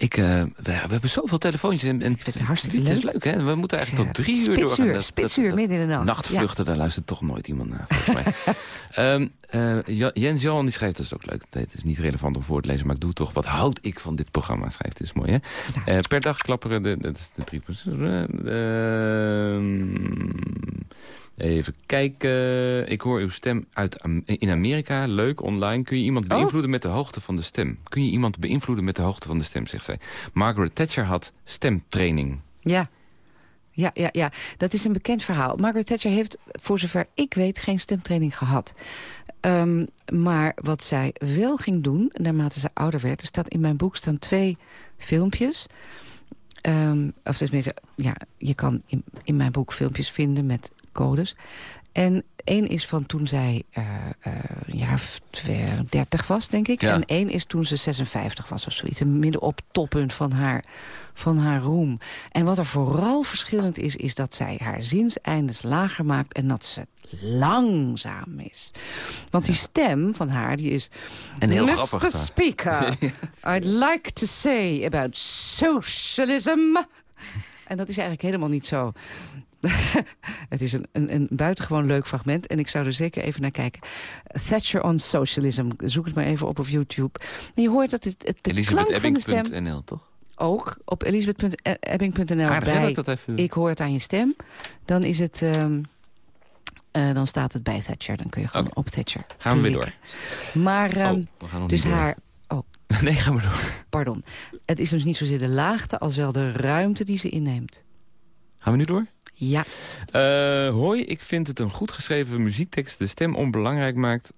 S3: Ik, eh, we, we hebben zoveel telefoontjes. En,
S4: het hartstikke
S3: Het is
S4: leuk.
S3: hè? We moeten eigenlijk
S4: Ja,
S3: tot drie uur
S4: spitsuur,
S3: doorgaan. Dat-
S4: spitsuur,
S3: dat- dat-
S4: midden in de nacht.
S3: Nachtvluchten, daar luistert toch nooit iemand naar, volgens mij. Ehm, eh, Jens Johan die schrijft, dat is ook leuk. Het is niet relevant om voor te lezen, maar ik doe toch. Wat houd ik van dit programma, schrijft. Dat is mooi, hè? Eh, per dag klapperen, de, dat is de drie Even kijken. Ik hoor uw stem uit Am- in Amerika. Leuk, online. Kun je iemand
S4: Oh.
S3: beïnvloeden met de hoogte van de stem? Kun je iemand beïnvloeden met de hoogte van de stem, zegt zij. Margaret Thatcher had stemtraining.
S4: Ja. Ja, ja, ja, dat is een bekend verhaal. Margaret Thatcher heeft, voor zover ik weet, geen stemtraining gehad. Ehm, maar wat zij wel ging doen, naarmate ze ouder werd... er staat in mijn boek staan twee filmpjes... Um, of tenminste, ja, je kan in, in mijn boek filmpjes vinden met codes. En één is van toen zij uh, uh, ja, 30 was, denk ik.
S3: Ja.
S4: En één is toen ze 56 was of zoiets. Een midden op toppunt van haar, van haar roem. En wat er vooral verschillend is, is dat zij haar zinseindes lager maakt... en dat ze langzaam is. Want die stem van haar, die is...
S3: En heel
S4: Mr.
S3: grappig.
S4: Speaker, I'd like to say about socialism... En dat is eigenlijk helemaal niet zo. het is een, een, een buitengewoon leuk fragment. En ik zou er zeker even naar kijken. Thatcher on Socialism. Zoek het maar even op op YouTube. En je hoort dat het, het de klank van de stem...
S3: Toch?
S4: Ook op elisabeth.ebbing.nl bij
S3: dat dat even...
S4: Ik hoor het aan je stem. Dan is het... ehm, eh, dan staat het bij Thatcher. Dan kun je gewoon op Thatcher
S3: Gaan we weer door.
S4: Maar, ehm,
S3: oh, we gaan nog
S4: dus
S3: door.
S4: haar... Oh,
S3: Nee, gaan we door.
S4: pardon. Het is dus niet zozeer de laagte als wel de ruimte die ze inneemt.
S3: Gaan we nu door?
S4: Ja,
S3: Eh, hoi, ik vind het een goed geschreven muziektekst de stem onbelangrijk maakt.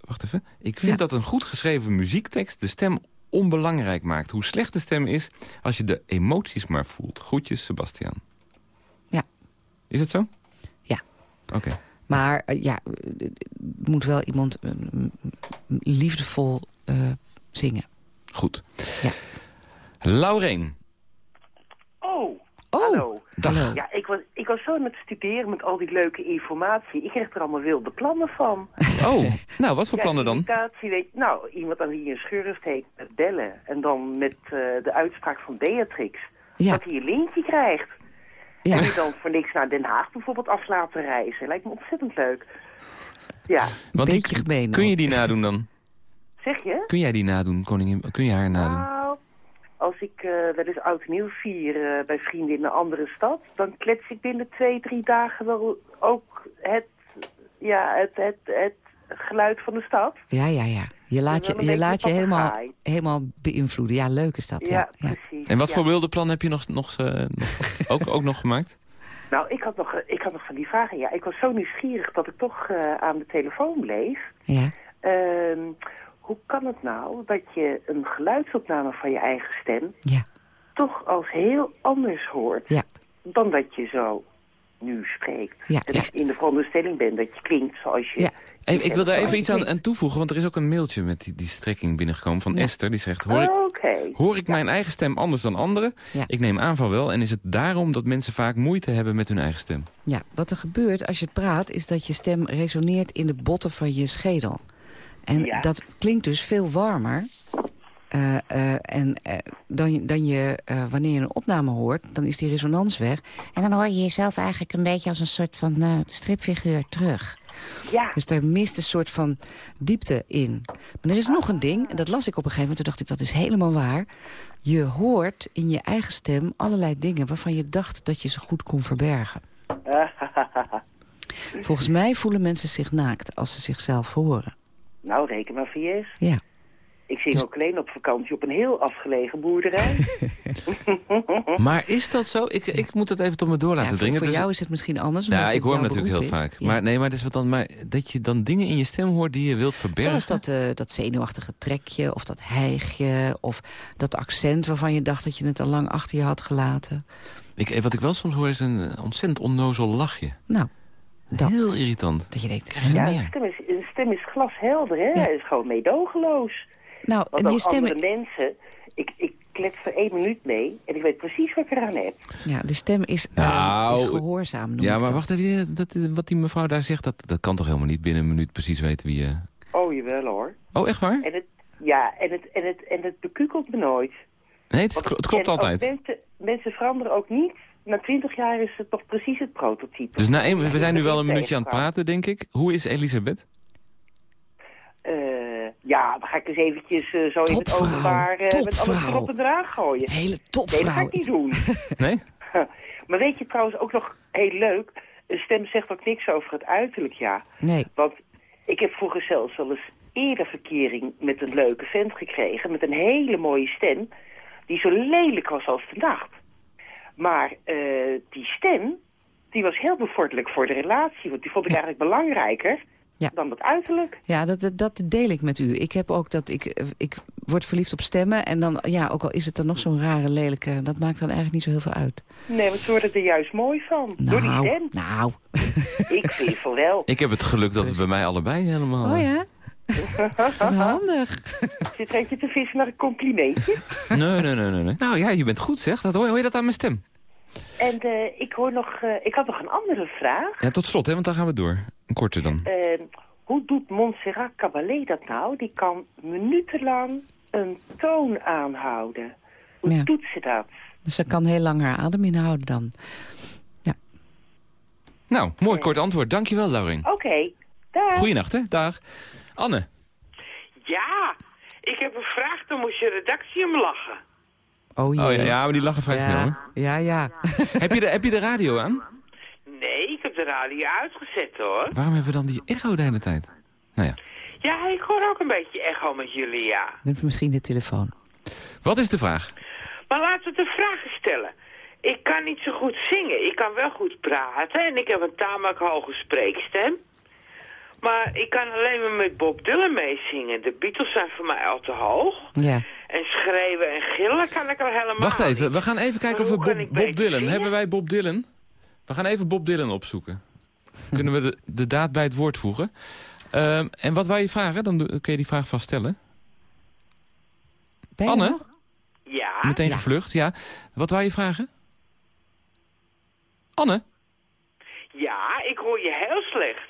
S3: Wacht even. Ik vind
S4: Ja.
S3: dat een goed geschreven muziektekst de stem onbelangrijk maakt. Hoe slecht de stem is als je de emoties maar voelt. Groetjes, Sebastian.
S4: Ja.
S3: Is het zo?
S4: Ja.
S3: Oké.
S4: Maar eh, ja, moet wel iemand eh, liefdevol eh, zingen.
S3: Goed.
S4: Ja.
S3: Laureen.
S10: Oh,
S4: Oh,
S10: hallo. Ja, ik was, ik was zo aan het studeren met al die leuke informatie. Ik kreeg er allemaal wilde plannen van.
S3: Oh, nou, wat voor
S10: Ja,
S3: plannen dan?
S10: weet, nou, iemand aan wie je een schurft heet met bellen. En dan met eh, de uitspraak van Beatrix.
S4: Ja.
S10: Dat hij een lintje krijgt.
S4: Ja.
S10: En die dan voor niks naar Den Haag bijvoorbeeld af laten reizen. Lijkt me ontzettend leuk. Ja,
S3: Want
S4: beetje gemeen,
S3: kun je die nadoen dan?
S10: zeg je?
S3: Kun jij die nadoen, koningin? Kun je haar nadoen?
S10: Nou, als ik eh, wel eens oud nieuw vier eh, bij vrienden in een andere stad... dan klets ik binnen twee, drie dagen wel ook het, ja, het, het, het geluid van de stad.
S4: Ja, ja, ja. Je laat je, je, laat je helemaal, helemaal beïnvloeden. Ja, leuk is dat. Ja, ja.
S10: precies.
S3: En wat
S10: ja.
S3: voor wilde plan heb je nog, nog, eh, ook, ook nog gemaakt?
S10: Nou, ik had, nog, ik had nog van die vragen. Ja, ik was zo nieuwsgierig dat ik toch eh, aan de telefoon bleef.
S4: ja.
S10: Ehm, hoe kan het nou dat je een geluidsopname van je eigen stem...
S4: Ja.
S10: toch als heel anders hoort
S4: Ja.
S10: dan dat je zo nu spreekt?
S4: Ja,
S10: en in de veronderstelling ben dat je klinkt zoals je...
S4: Ja.
S3: Hey, ik wil daar even iets aan, toevoegen, want er is ook een mailtje met die, die strekking binnengekomen van
S4: Ja.
S3: Esther. Die zegt, hoor ik, hoor ik mijn eigen stem anders dan anderen?
S4: Ja.
S3: Ik neem aan van wel. En is het daarom dat mensen vaak moeite hebben met hun eigen stem?
S4: Ja, wat er gebeurt als je praat... is dat je stem resoneert in de botten van je schedel. En
S10: Ja.
S4: dat klinkt dus veel warmer... eh, eh, en, eh, dan, je- dan je, eh, wanneer je een opname hoort, dan is die resonans weg. En dan hoor je jezelf eigenlijk een beetje als een soort van eh, stripfiguur terug.
S10: Ja,
S4: Dus daar mist een soort van diepte in. Maar er is nog een ding, en dat las ik op een gegeven moment. Toen dacht ik, dat is helemaal waar. Je hoort in je eigen stem allerlei dingen... waarvan je dacht dat je ze goed kon verbergen. Volgens mij voelen mensen zich naakt als ze zichzelf horen.
S10: Nou reken maar VS.
S4: Ja.
S10: Ik zing
S4: Dus-
S10: ook alleen op vakantie op een heel afgelegen boerderij.
S3: Maar is dat zo? Ik, ik moet het even tot me door laten
S4: Ja, voor
S3: dringen.
S4: voor
S3: Dus-
S4: jou is het misschien anders.
S3: ja, ik hoor hem natuurlijk heel
S4: is.
S3: vaak.
S4: Ja.
S3: Maar, nee, maar, dat is wat dan, maar dat je dan dingen in je stem hoort die je wilt verbergen.
S4: Zoals dat, eh, dat zenuwachtige trekje, of dat hijgje... of dat accent waarvan je dacht dat je het al lang achter je had gelaten.
S3: Ik, eh, wat ik wel soms hoor is een eh, ontzettend onnozel lachje.
S4: Nou, dat.
S3: Heel irritant.
S4: Dat je denkt,
S10: ja,
S3: meer?
S10: Stem, is, glashelder, hè?
S4: Ja.
S10: Hij is gewoon meedogenloos.
S4: nou,
S10: Want
S4: en je
S10: ook
S4: stem...
S10: andere mensen... Ik, ik klets er één minuut mee en ik weet precies wat ik eraan heb.
S4: Ja, de stem is, eh,
S3: Nou,
S4: is gehoorzaam, noem
S3: Ja, maar
S4: dat.
S3: wacht even. Dat, eh, wat die mevrouw daar zegt, dat, dat kan toch helemaal niet binnen een minuut precies weten wie je...
S10: Oh, jawel hoor.
S3: Oh, echt waar?
S10: En het, ja, en het, en, het, en het bekukelt me nooit.
S3: Nee, het,
S10: Want
S3: klopt altijd.
S10: Mensen, mensen veranderen ook niet. Na twintig jaar is het toch precies het prototype.
S3: Dus na één, we zijn nu wel een minuutje aan het praten, denk ik. Hoe is Elisabeth?
S10: Eh, ja, dan ga ik eens eventjes eh, zo in het
S4: Topvrouw,
S10: openbaar eh, met alles
S4: topvrouw.
S10: erop en eraan gooien.
S4: Hele
S10: Nee, dat
S4: topvrouw.
S10: ga ik niet doen.
S3: Nee?
S10: maar weet je trouwens ook nog heel leuk... Een stem zegt ook niks over het uiterlijk, ja.
S4: Nee,
S10: Want ik heb vroeger zelfs wel eens eerder verkering met een leuke vent gekregen... met een hele mooie stem, die zo lelijk was als de nacht. Maar eh, die stem, die was heel bevorderlijk voor de relatie. Want die vond ik eigenlijk belangrijker
S4: Ja.
S10: dan het uiterlijk.
S4: Ja, dat, dat, dat deel ik met u. Ik heb ook dat ik, ik word verliefd op stemmen. En dan, ja, ook al is het dan nog zo'n rare, lelijke... dat maakt dan eigenlijk niet zo heel veel uit.
S10: Nee, want ze worden er juist mooi van. Door die
S4: Nou,
S10: stem.
S4: nou.
S10: Ik vind van wel.
S3: Ik heb het geluk dat het bij mij allebei helemaal...
S4: Oh ja? Wat handig.
S10: Zit er eentje te vissen naar een complimentje?
S3: Nee, nee, nee, nee, nee. Nou ja, je bent goed zeg. Dat hoor, hoor je dat aan mijn stem?
S10: En eh, ik hoor nog, eh, ik had nog een andere vraag.
S3: Ja, tot slot, hè, want dan gaan we door. Een korte dan.
S10: Eh, hoe doet Montserrat Caballé dat nou? Die kan minutenlang een toon aanhouden. Hoe
S4: Ja.
S10: doet ze dat?
S4: Dus ze kan heel lang haar adem inhouden dan.
S3: Nou, mooi kort antwoord. Dankjewel, Lauring.
S10: Oké, daar.
S3: Goeienacht, hè. Dag. Anne.
S11: Ja, ik heb een vraag, dan moest je redactie om lachen.
S4: Oh, jee.
S3: Oh ja, ja, maar die lachen vrij snel, hè.
S4: ja, ja, ja.
S3: heb, je de, heb je de radio aan?
S11: Nee, ik heb de radio uitgezet hoor.
S3: Waarom hebben we dan die echo de hele tijd? Nou ja.
S11: Ja, ik hoor ook een beetje echo met jullie, ja.
S4: Dan misschien de telefoon.
S3: Wat is de vraag?
S11: Maar laten we de vragen stellen. Ik kan niet zo goed zingen. Ik kan wel goed praten en ik heb een tamelijk hoge spreekstem. Maar ik kan alleen maar met Bob Dylan meezingen. De Beatles zijn voor mij al te hoog.
S4: Ja.
S11: En schreeuwen en gillen kan ik al helemaal
S3: Wacht even,
S11: niet.
S3: we gaan even kijken of we Bob, Dylan...
S11: zingen?
S3: Hebben wij Bob Dylan? We gaan even Bob Dylan opzoeken. Kunnen we de, de daad bij het woord voegen? Ehm, en wat wou je vragen? Dan kun je die vraag vaststellen.
S4: Ben je
S3: Anne?
S4: nog?
S11: Ja,
S3: Meteen gevlucht, ja. Wat wou je vragen? Anne?
S11: ja,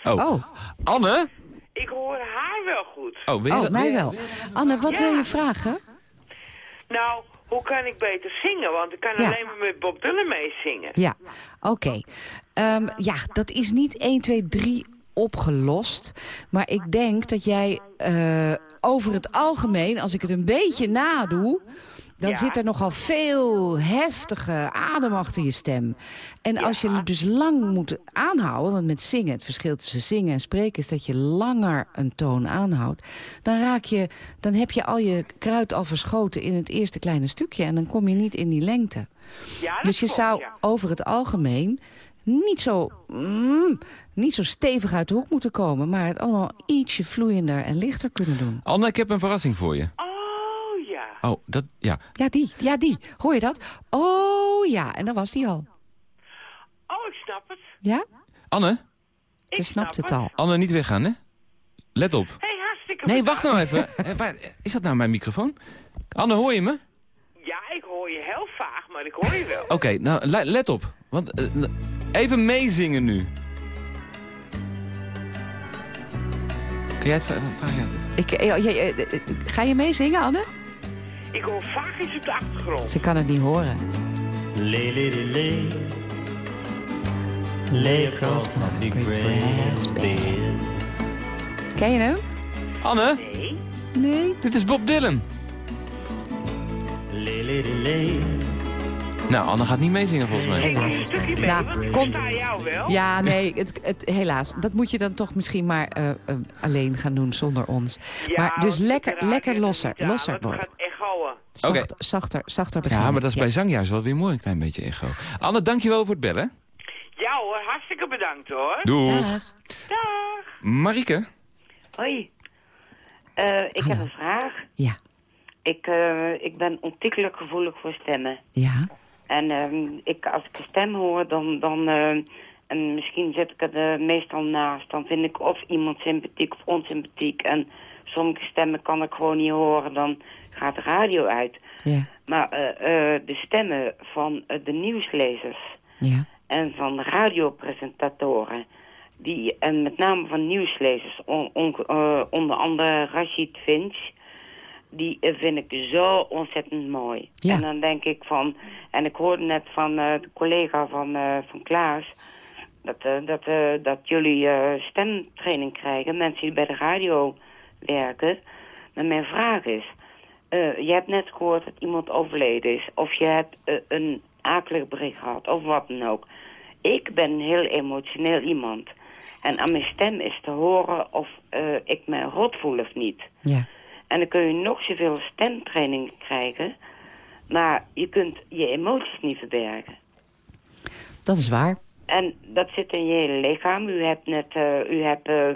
S3: Oh.
S4: Oh,
S3: Anne?
S11: Ik hoor haar wel goed.
S3: Oh, wil je
S4: oh mij wel. Anne, wat
S11: Ja.
S4: wil je vragen?
S11: Nou, hoe kan ik beter zingen? Want ik kan
S4: Ja.
S11: alleen maar met Bob Dylan meezingen.
S4: Ja, oké. Ehm, ja, dat is niet 1, 2, 3 opgelost. Maar ik denk dat jij eh, over het algemeen, als ik het een beetje nadoe... dan
S11: Ja.
S4: zit er nogal veel heftige adem achter je stem. En als je dus lang moet aanhouden... want met zingen, het verschil tussen zingen en spreken... is dat je langer een toon aanhoudt... dan, raak je, dan heb je al je kruid al verschoten in het eerste kleine stukje... en dan kom je niet in die lengte.
S11: Ja, dat
S4: Dus je
S11: klopt,
S4: zou
S11: ja.
S4: over het algemeen niet zo, mm, niet zo stevig uit de hoek moeten komen... maar het allemaal ietsje vloeiender en lichter kunnen doen.
S3: Anne, ik heb een verrassing voor je.
S11: Oh,
S3: dat, ja.
S4: Ja, die, ja, die. Hoor je dat? Oh ja, en dan was die al.
S11: Oh, ik snap het.
S4: Ja?
S3: Anne?
S4: Ze snapt
S11: snap
S4: het al.
S3: Anne, niet weggaan, hè? Let op.
S11: Hé, hey, hartstikke
S3: Nee, wacht nou even. Eh, waar- Is dat nou mijn microfoon? Anne, hoor je me?
S11: Ja, ik hoor je heel vaag, maar ik hoor je wel.
S3: Oké, nou, le- let op. Want, eh, n- even meezingen nu. Kun jij het va- vragen?
S4: Ik, eh, ja, ja, eh, eh, ga je meezingen, Anne?
S11: Ik hoor vaag iets op de achtergrond.
S4: Ze kan het niet horen.
S12: Lay, lady, lay. Lay across my big brass bed.
S4: Ken je hem?
S3: Anne,
S11: Nee?
S4: Nee.
S3: dit is Bob Dylan.
S12: Lay, lay.
S3: Nou, Anne gaat niet meezingen volgens mij.
S11: Ik een stukje mee,
S4: Nou, komt-
S11: jou wel.
S4: Ja, nee, het, het, helaas. Dat moet je dan toch misschien maar eh, eh, alleen gaan doen zonder ons.
S11: Ja,
S4: maar dus lekker, lekker
S11: er
S4: losser, losser worden.
S11: Het gaat.
S4: Zacht. Zachter, zachter beginnen.
S3: Ja, maar dat is bij zang juist wel weer mooi, een klein beetje echo. Anne, dankjewel voor het bellen.
S11: Ja hoor, hartstikke bedankt hoor.
S3: Doeg.
S4: Dag.
S11: Dag.
S3: Marieke?
S13: Hoi. Eh, ik heb een vraag.
S4: Ja.
S13: Ik, eh, ik ben ontiegelijk gevoelig voor stemmen.
S4: Ja.
S13: En ehm, ik, als ik een stem hoor, dan... dan eh, en misschien zet ik er meestal naast. Dan vind ik of iemand sympathiek of onsympathiek. En sommige stemmen kan ik gewoon niet horen. Dan gaat de radio uit.
S4: Ja.
S13: Maar eh, eh, de stemmen van eh, de nieuwslezers
S4: Ja.
S13: en van radiopresentatoren... Die, en met name van nieuwslezers, on- on- eh, onder andere Rashid Finch... die vind ik zo ontzettend mooi.
S4: Ja.
S13: En dan denk ik van... En ik hoorde net van eh, de collega van, eh, van Klaas... Dat, eh, dat, eh, dat jullie stemtraining krijgen, mensen die bij de radio werken. Maar mijn vraag is... eh, je hebt net gehoord dat iemand overleden is... of je hebt eh, een akelig bericht gehad, of wat dan ook. Ik ben een heel emotioneel iemand. En aan mijn stem is te horen of eh, ik me rot voel of niet.
S4: Ja.
S13: En dan kun je nog zoveel stemtraining krijgen... maar je kunt je emoties niet verbergen.
S4: dat is waar.
S13: En dat zit in je hele lichaam. U hebt net, eh, u hebt eh,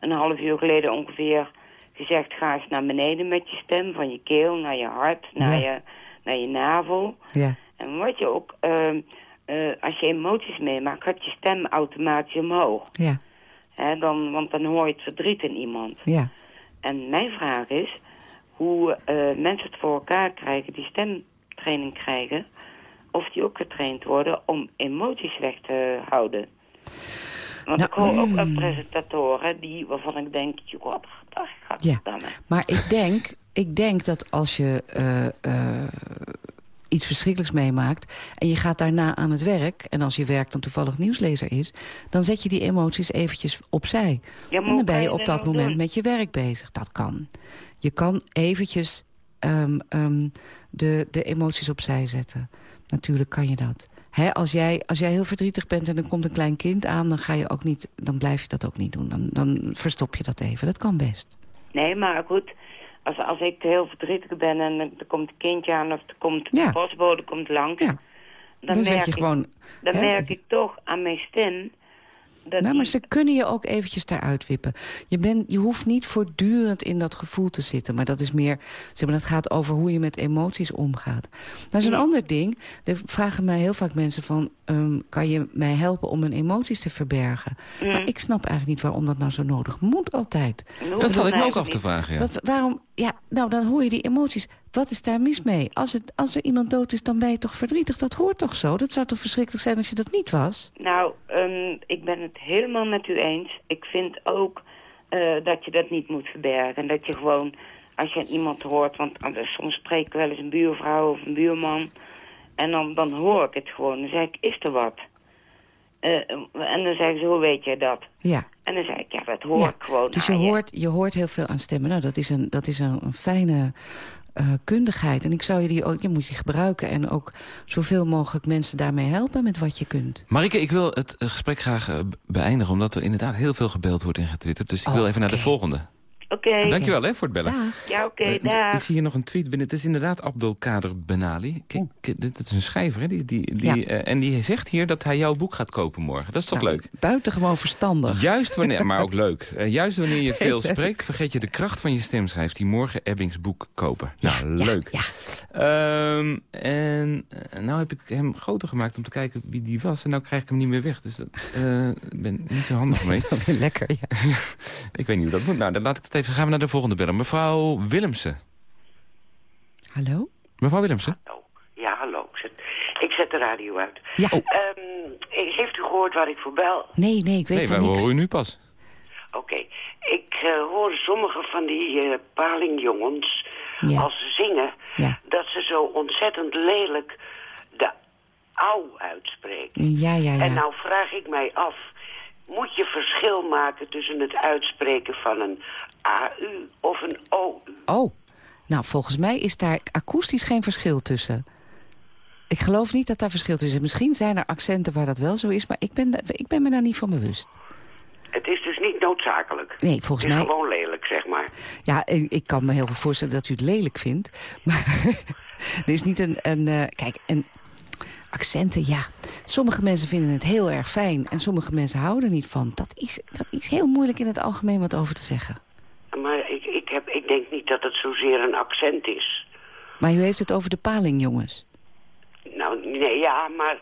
S13: een half uur geleden ongeveer gezegd... ga eens naar beneden met je stem, van je keel naar je hart, naar,
S4: Ja.
S13: je, naar je navel.
S4: Ja.
S13: En wat je ook, ehm, eh, als je emoties meemaakt, gaat je stem automatisch omhoog.
S4: Ja.
S13: Dan, want dan hoor je het verdriet in iemand.
S4: Ja.
S13: En mijn vraag is hoe eh, mensen het voor elkaar krijgen, die stemtraining krijgen, of die ook getraind worden om emoties weg te houden. Want
S4: Nou,
S13: ik hoor ook
S4: mm.
S13: presentatoren die, waarvan ik denk, god, dat gaat
S4: Ja.
S13: dan.
S4: Maar ik denk, ik denk dat als je eh, eh, iets verschrikkelijks meemaakt... en je gaat daarna aan het werk... en als je werk dan toevallig nieuwslezer is... dan zet je die emoties eventjes opzij.
S13: Ja,
S4: en dan ben je op
S13: dat
S4: moment
S13: doen?
S4: met je werk bezig. Dat kan. Je kan eventjes ehm, de, de emoties opzij zetten. Natuurlijk kan je dat. Hè, als, jij, als jij heel verdrietig bent en er komt een klein kind aan... dan, ga je ook niet, dan blijf je dat ook niet doen. Dan, dan verstop je dat even. Dat kan best.
S13: Nee, maar goed, als, als ik heel verdrietig ben en er komt een kindje aan of er komt
S4: Ja.
S13: een postbode komt langs... Dan,
S4: Dan
S13: merk ik,
S4: gewoon,
S13: Dan
S4: hè,
S13: merk ik toch aan mijn stem... Dat
S4: Nou, maar ze kunnen je ook eventjes daaruit wippen. Je, bent, je hoeft niet voortdurend in dat gevoel te zitten. Maar dat is meer, zeg maar, het gaat over hoe je met emoties omgaat. Nou, zo'n ander ding. Er vragen mij heel vaak mensen van... ehm, kan je mij helpen om mijn emoties te verbergen? Maar ik snap eigenlijk niet waarom dat nou zo nodig moet altijd.
S3: Dat zat ik me ook af te vragen, ja.
S4: Waarom, ja, nou, dan hoor je die emoties. Wat is daar mis mee? Als, het, als er iemand dood is, dan ben je toch verdrietig? Dat hoort toch zo? Dat zou toch verschrikkelijk zijn als je dat niet was?
S13: Nou, ehm, ik ben het helemaal met u eens. Ik vind ook eh, dat je dat niet moet verbergen. En dat je gewoon, als je aan iemand hoort... want eh, soms spreek ik wel eens een buurvrouw of een buurman... en dan, dan hoor ik het gewoon. Dan zeg ik, is er wat? Eh, en dan zeggen ze, hoe weet jij dat?
S4: Ja.
S13: En dan zeg ik, ja, dat hoor
S4: Ja,
S13: ik gewoon
S4: Dus je
S13: aan
S4: hoort, je hoort heel veel aan stemmen. Nou, dat is een, dat is een, een fijne eh, kundigheid. En ik zou je die ook, je moet die gebruiken. En ook zoveel mogelijk mensen daarmee helpen met wat je kunt.
S3: Marike, ik wil het eh, gesprek graag eh, beëindigen... omdat er inderdaad heel veel gebeld wordt en getwitterd. Dus ik
S4: Oh,
S3: wil even naar de volgende.
S13: Oké.
S3: Dankjewel hè, voor het bellen.
S13: Ja, oké,
S3: Eh. Ik zie hier nog een tweet binnen. Het is inderdaad Abdelkader Benali. Kijk, kijk, dit, is een schrijver. Hè? Die, die, die,
S4: Ja.
S3: eh, en die zegt hier dat hij jouw boek gaat kopen morgen. Dat is toch
S4: Nou,
S3: leuk?
S4: Buitengewoon verstandig.
S3: Juist wanneer, maar ook leuk. Eh, juist wanneer je veel spreekt, vergeet je de kracht van je stem. Schrijft hij morgen Ebbings boek kopen. Nou, leuk. Ehm, en nou heb ik hem groter gemaakt om te kijken wie die was. En nou krijg ik hem niet meer weg. Dus dat eh, ik ben niet zo handig mee.
S4: Lekker, ja.
S3: ik weet niet hoe dat moet. Nou, dan laat ik het even. Gaan we naar de volgende bellen. Mevrouw Willemsen.
S4: Hallo?
S3: Mevrouw Willemsen?
S14: Ja, hallo. Ik zet, ik zet de radio uit.
S4: Ja.
S3: Oh.
S14: Ehm, heeft u gehoord waar ik voor bel?
S4: Nee, nee, ik weet
S3: Nee,
S4: van
S3: wij
S4: niks.
S3: horen u nu pas.
S14: Oké. Ik eh, hoor sommige van die eh, palingjongens,
S4: Ja.
S14: als ze zingen,
S4: Ja.
S14: dat ze zo ontzettend lelijk de au uitspreken.
S4: Ja, ja, ja.
S14: En nou vraag ik mij af, moet je verschil maken tussen het uitspreken van een AU of een OU?
S4: Oh, nou, volgens mij is daar akoestisch geen verschil tussen. Ik geloof niet dat daar verschil tussen is. Misschien zijn er accenten waar dat wel zo is, maar ik ben, ik ben me daar niet van bewust.
S14: Het is dus niet noodzakelijk.
S4: Nee, volgens
S14: het is
S4: mij-
S14: gewoon lelijk, zeg maar.
S4: Ja, ik, kan me heel goed voorstellen dat u het lelijk vindt. Maar er is niet een... een eh, kijk, en accenten, ja. Sommige mensen vinden het heel erg fijn en sommige mensen houden er niet van. Dat is, dat is heel moeilijk in het algemeen wat over te zeggen.
S14: Maar ik, ik, heb, ik denk niet dat het zozeer een accent is.
S4: Maar u heeft het over de paling, jongens.
S14: Nou, nee, ja, maar...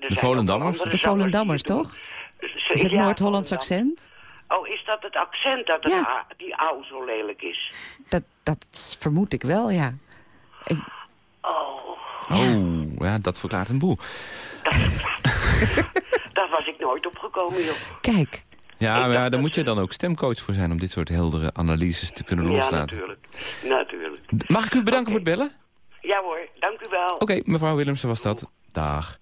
S14: ook
S3: Volendammers?
S4: De Volendammers, toch? Is het
S14: Ja,
S4: Noord-Hollands accent?
S14: Oh, is dat het accent dat het
S4: Ja.
S14: die au zo lelijk is?
S4: Dat, dat vermoed ik wel, ja. Ik,
S3: Oh, ja, dat verklaart een boel.
S14: Daar was ik nooit op gekomen, joh.
S4: kijk,
S3: Ja, maar ja, daar moet je dan ook stemcoach voor zijn... om dit soort heldere analyses te kunnen
S14: Ja,
S3: loslaten.
S14: natuurlijk. Natuurlijk.
S3: Mag ik u bedanken voor het bellen?
S14: Ja hoor, dank u wel.
S3: Oké, mevrouw Willemsen was dat. Dag.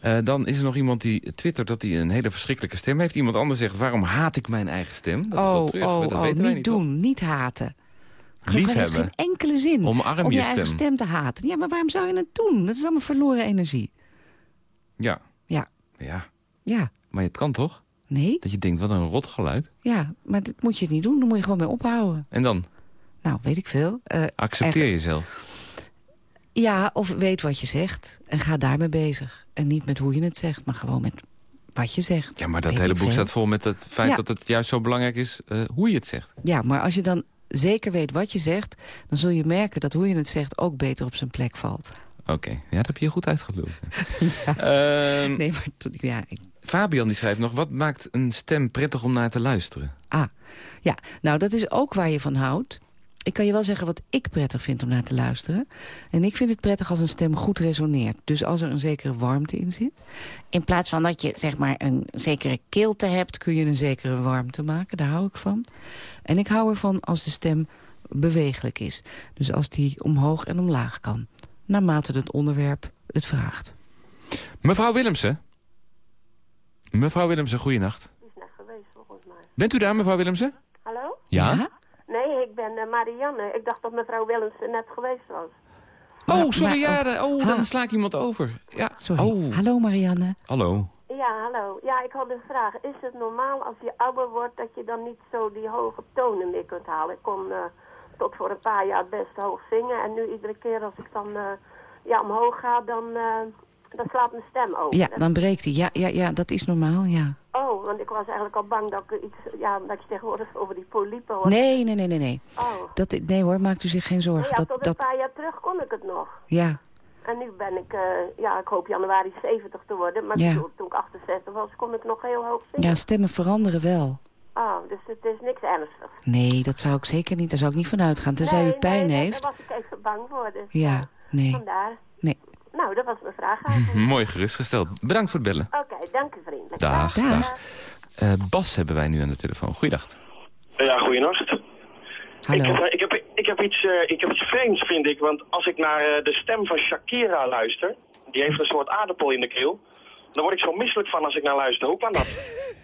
S3: Eh, dan is er nog iemand die twittert dat hij een hele verschrikkelijke stem heeft. Iemand anders zegt, waarom haat ik mijn eigen stem? Dat is wel
S4: oh,
S3: terug, maar
S4: oh,
S3: dat
S4: oh,
S3: weten wij
S4: niet
S3: niet,
S4: doen, niet haten. Heeft
S3: Liefhebben.
S4: geen enkele zin
S3: Omarm
S4: om je,
S3: je
S4: eigen
S3: stem.
S4: stem te haten. Ja, maar waarom zou je het doen? Dat is allemaal verloren energie.
S3: Ja.
S4: Ja.
S3: Ja.
S4: Ja,
S3: Maar het kan toch?
S4: nee,
S3: Dat je denkt, wat een rot geluid.
S4: ja, maar dat moet je niet doen. Dan moet je gewoon mee ophouden.
S3: En dan
S4: Nou, weet ik veel. Eh,
S3: accepteer jezelf.
S4: Ja, of weet wat je zegt en ga daarmee bezig. En niet met hoe je het zegt, maar gewoon met wat je zegt.
S3: Ja, maar dat hele boek
S4: veel.
S3: staat vol met het feit
S4: Ja.
S3: dat het juist zo belangrijk is eh, hoe je het zegt.
S4: Ja, maar als je dan zeker weet wat je zegt... dan zul je merken dat hoe je het zegt ook beter op zijn plek valt.
S3: Oké, ja, dat heb je goed uitgeluld. Ehm,
S4: nee, maar ja, ik-
S3: Fabian die schrijft nog, wat maakt een stem prettig om naar te luisteren?
S4: Ah, ja. Nou, dat is ook waar je van houdt. Ik kan je wel zeggen wat ik prettig vind om naar te luisteren. En ik vind het prettig als een stem goed resoneert. Dus als er een zekere warmte in zit. In plaats van dat je zeg maar een zekere kilte hebt... kun je een zekere warmte maken. Daar hou ik van. En ik hou ervan als de stem bewegelijk is. Dus als die omhoog en omlaag kan. Naarmate het onderwerp het vraagt.
S3: Mevrouw Willemsen? Mevrouw Willemsen, goeienacht.
S15: geweest volgens mij.
S3: Bent u daar, mevrouw Willemsen?
S15: Hallo?
S3: Ja?
S15: Nee, ik ben eh, Marianne. Ik dacht dat mevrouw Willems er net geweest was.
S3: Oh, sorry, ja, oh, dan sla ik iemand over. Ja.
S4: Sorry.
S3: Oh.
S4: Hallo Marianne.
S3: Hallo.
S15: Ja, hallo. Ja, ik had een vraag. Is het normaal als je ouder wordt dat je dan niet zo die hoge tonen meer kunt halen? Ik kon eh, tot voor een paar jaar best hoog zingen. En nu iedere keer als ik dan eh, ja, omhoog ga, dan, eh, dan slaat mijn stem over.
S4: Ja, dan breekt hij. Ja, ja, ja, dat is normaal, ja.
S15: Oh, want ik was eigenlijk al bang dat ik iets... Ja, dat je tegenwoordig over die polypen hoort.
S4: Nee, nee, nee, nee, nee.
S15: Oh.
S4: Dat, nee hoor, maakt u zich geen
S15: Nou
S4: zorgen.
S15: ja,
S4: Dat,
S15: tot een
S4: dat,
S15: paar jaar terug kon ik het nog.
S4: ja,
S15: En nu ben ik, eh, ja, ik hoop januari 70 te worden. Maar
S4: Ja.
S15: toen, toen ik 68 was, kon ik nog heel hoog zingen.
S4: ja, stemmen veranderen wel.
S15: Oh, dus het is niks ernstigs.
S4: Nee, dat zou ik zeker niet. Daar zou ik niet van uitgaan. Tenzij
S15: nee,
S4: u pijn
S15: nee,
S4: heeft.
S15: daar was ik even bang voor. Dus,
S4: Ja,
S15: eh,
S4: nee.
S15: Vandaar.
S4: Nee.
S15: Nou, dat was mijn vraag eigenlijk.
S3: Mooi gerustgesteld. Bedankt voor het bellen.
S15: Oké, dank u vriendelijk.
S3: Dag, dag. Eh, Bas hebben wij nu aan de telefoon. Goeiedag.
S16: Ja, goeienacht.
S4: Hallo.
S16: Ik heb, eh, ik, heb, ik, heb iets, eh, ik heb iets vreemds, vind ik. Want als ik naar eh, de stem van Shakira luister... die heeft een soort aardappel in de keel... dan word ik zo misselijk van als ik naar luister. Hoe kan dat?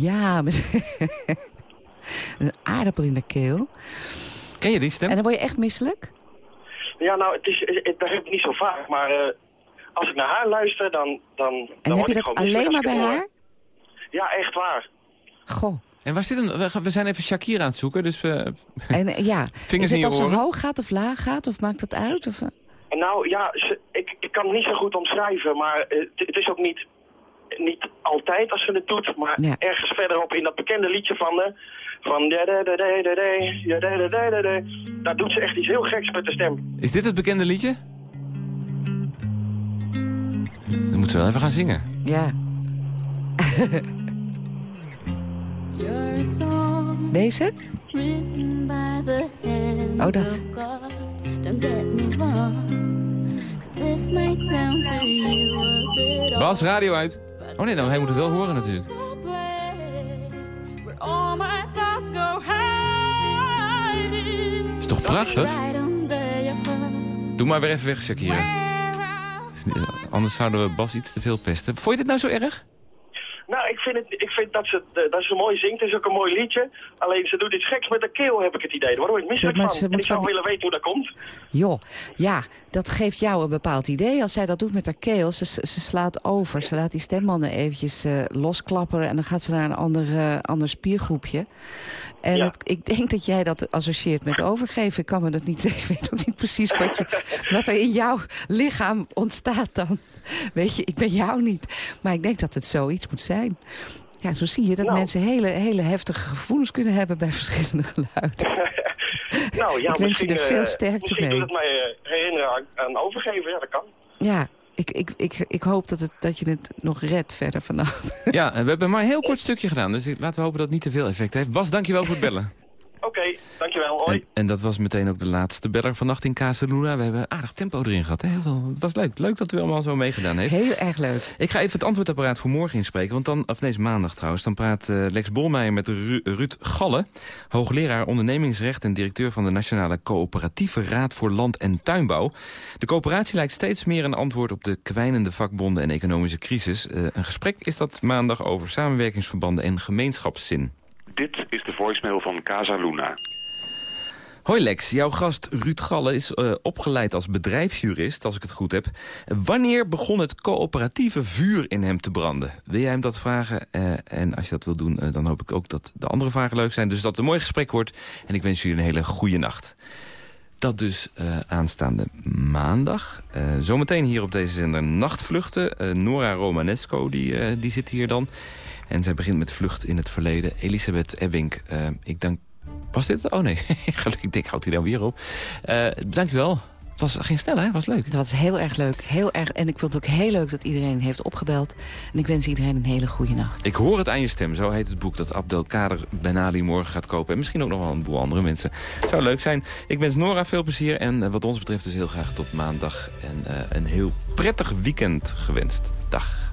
S4: Ja, maar- een aardappel in de keel.
S3: Ken je die stem?
S4: En dan word je echt misselijk?
S16: Ja, nou, het is, het, dat heb ik niet zo vaak. Maar eh, als ik naar haar luister, dan, dan, dan
S4: En heb
S16: word
S4: je
S16: ik
S4: dat alleen maar bij
S16: hoor.
S4: haar?
S16: Ja, echt waar.
S4: Goh.
S3: En waar zit een, we, zijn even Shakira aan het zoeken, dus we...
S4: En eh, ja,
S3: Vingers
S4: is het als ze hoog gaat of laag gaat? Of maakt dat uit? Of, eh?
S16: Nou ja, ze- ik, ik kan het niet zo goed omschrijven, maar het, het is ook niet, niet altijd als ze het doet, maar
S4: Ja.
S16: ergens verderop in dat bekende liedje van de, van daar doet ze echt iets heel geks met de stem.
S3: Is dit het bekende liedje? Dan moeten ze wel even gaan zingen.
S4: Ja. Deze? Oh, dat.
S3: Bas, radio uit. Oh nee, nou, hij moet het wel horen natuurlijk
S17: all my thoughts go hiding.
S3: Is toch prachtig? Doe maar weer even weg, Shakira. Anders zouden we Bas iets te veel pesten. Vond je dit nou zo erg?
S16: Nou, ik vind, het, ik vind dat, ze, dat ze mooi zingt, het is ook een mooi liedje. Alleen ze doet iets geks met de keel, heb ik het idee. Daar word ik misselijk van. En ik zou
S4: van die-
S16: willen weten hoe dat komt.
S4: Joh, ja, dat geeft jou een bepaald idee. Als zij dat doet met haar keel, ze, ze slaat over. Ze laat die stembanden eventjes eh, losklapperen... en dan gaat ze naar een ander, ander spiergroepje. En
S16: Ja.
S4: het- ik denk dat jij dat associeert met overgeven. Ik kan me dat niet zeggen. Ik weet ook niet precies wat, je, wat er in jouw lichaam ontstaat dan. Weet je, ik ben jou niet. Maar ik denk dat het zoiets moet zijn. Ja, zo zie je dat
S16: Nou.
S4: mensen hele, hele heftige gevoelens kunnen hebben... bij verschillende geluiden.
S16: Nou ja,
S4: Ik wens je
S16: misschien,
S4: er veel
S16: eh,
S4: sterkte
S16: misschien
S4: mee.
S16: doet het mij eh, herinneren aan, aan overgeven. Ja, dat kan.
S4: Ja, ik, ik, ik, ik hoop dat, het, dat je het nog redt verder vannacht.
S3: Ja, en we hebben maar een heel kort stukje gedaan. Dus laten we hopen dat het niet te veel effect heeft. Bas, dankjewel voor het bellen.
S16: Oké, dankjewel. Hoi.
S3: En, en dat was meteen ook de laatste beller vannacht in Casaluna. We hebben aardig tempo erin gehad. hè? Heel veel, het was leuk. Leuk dat u allemaal zo meegedaan heeft.
S4: Heel erg leuk.
S3: Ik ga even het antwoordapparaat voor morgen inspreken. Want dan, of deze maandag trouwens, dan praat eh, Lex Bolmeijer met Ru Ruud Galle. Hoogleraar ondernemingsrecht en directeur van de Nationale Coöperatieve Raad voor Land- en Tuinbouw. De coöperatie lijkt steeds meer een antwoord op de kwijnende vakbonden en economische crisis. Eh, een gesprek is dat maandag over samenwerkingsverbanden en gemeenschapszin.
S18: Dit is de voicemail van Casa Luna.
S3: Hoi Lex, jouw gast Ruud Galle is eh, opgeleid als bedrijfsjurist, als ik het goed heb. Wanneer begon het coöperatieve vuur in hem te branden? Wil jij hem dat vragen? Eh, en als je dat wil doen, eh, dan hoop ik ook dat de andere vragen leuk zijn. Dus dat het een mooi gesprek wordt. En ik wens jullie een hele goede nacht. Dat dus aanstaande maandag. Zometeen hier op deze zender Nachtvluchten. Nora Romanesco die, die zit hier dan. En zij begint met Vlucht in het Verleden. Elisabeth Ebbing, eh, ik dank... Was dit? Oh nee, ik denk, houdt hij dan weer op. Eh dank u wel. Het was, ging snel, hè? Het was leuk.
S4: Dat was heel erg leuk. Heel erg, en ik vond het ook heel leuk dat iedereen heeft opgebeld. En ik wens iedereen een hele goede nacht.
S3: Ik hoor het aan je stem. Zo heet het boek dat Abdelkader Benali morgen gaat kopen. En misschien ook nog wel een boel andere mensen. Zou leuk zijn. Ik wens Nora veel plezier. En eh, wat ons betreft dus heel graag tot maandag. En eh, een heel prettig weekend gewenst. Dag.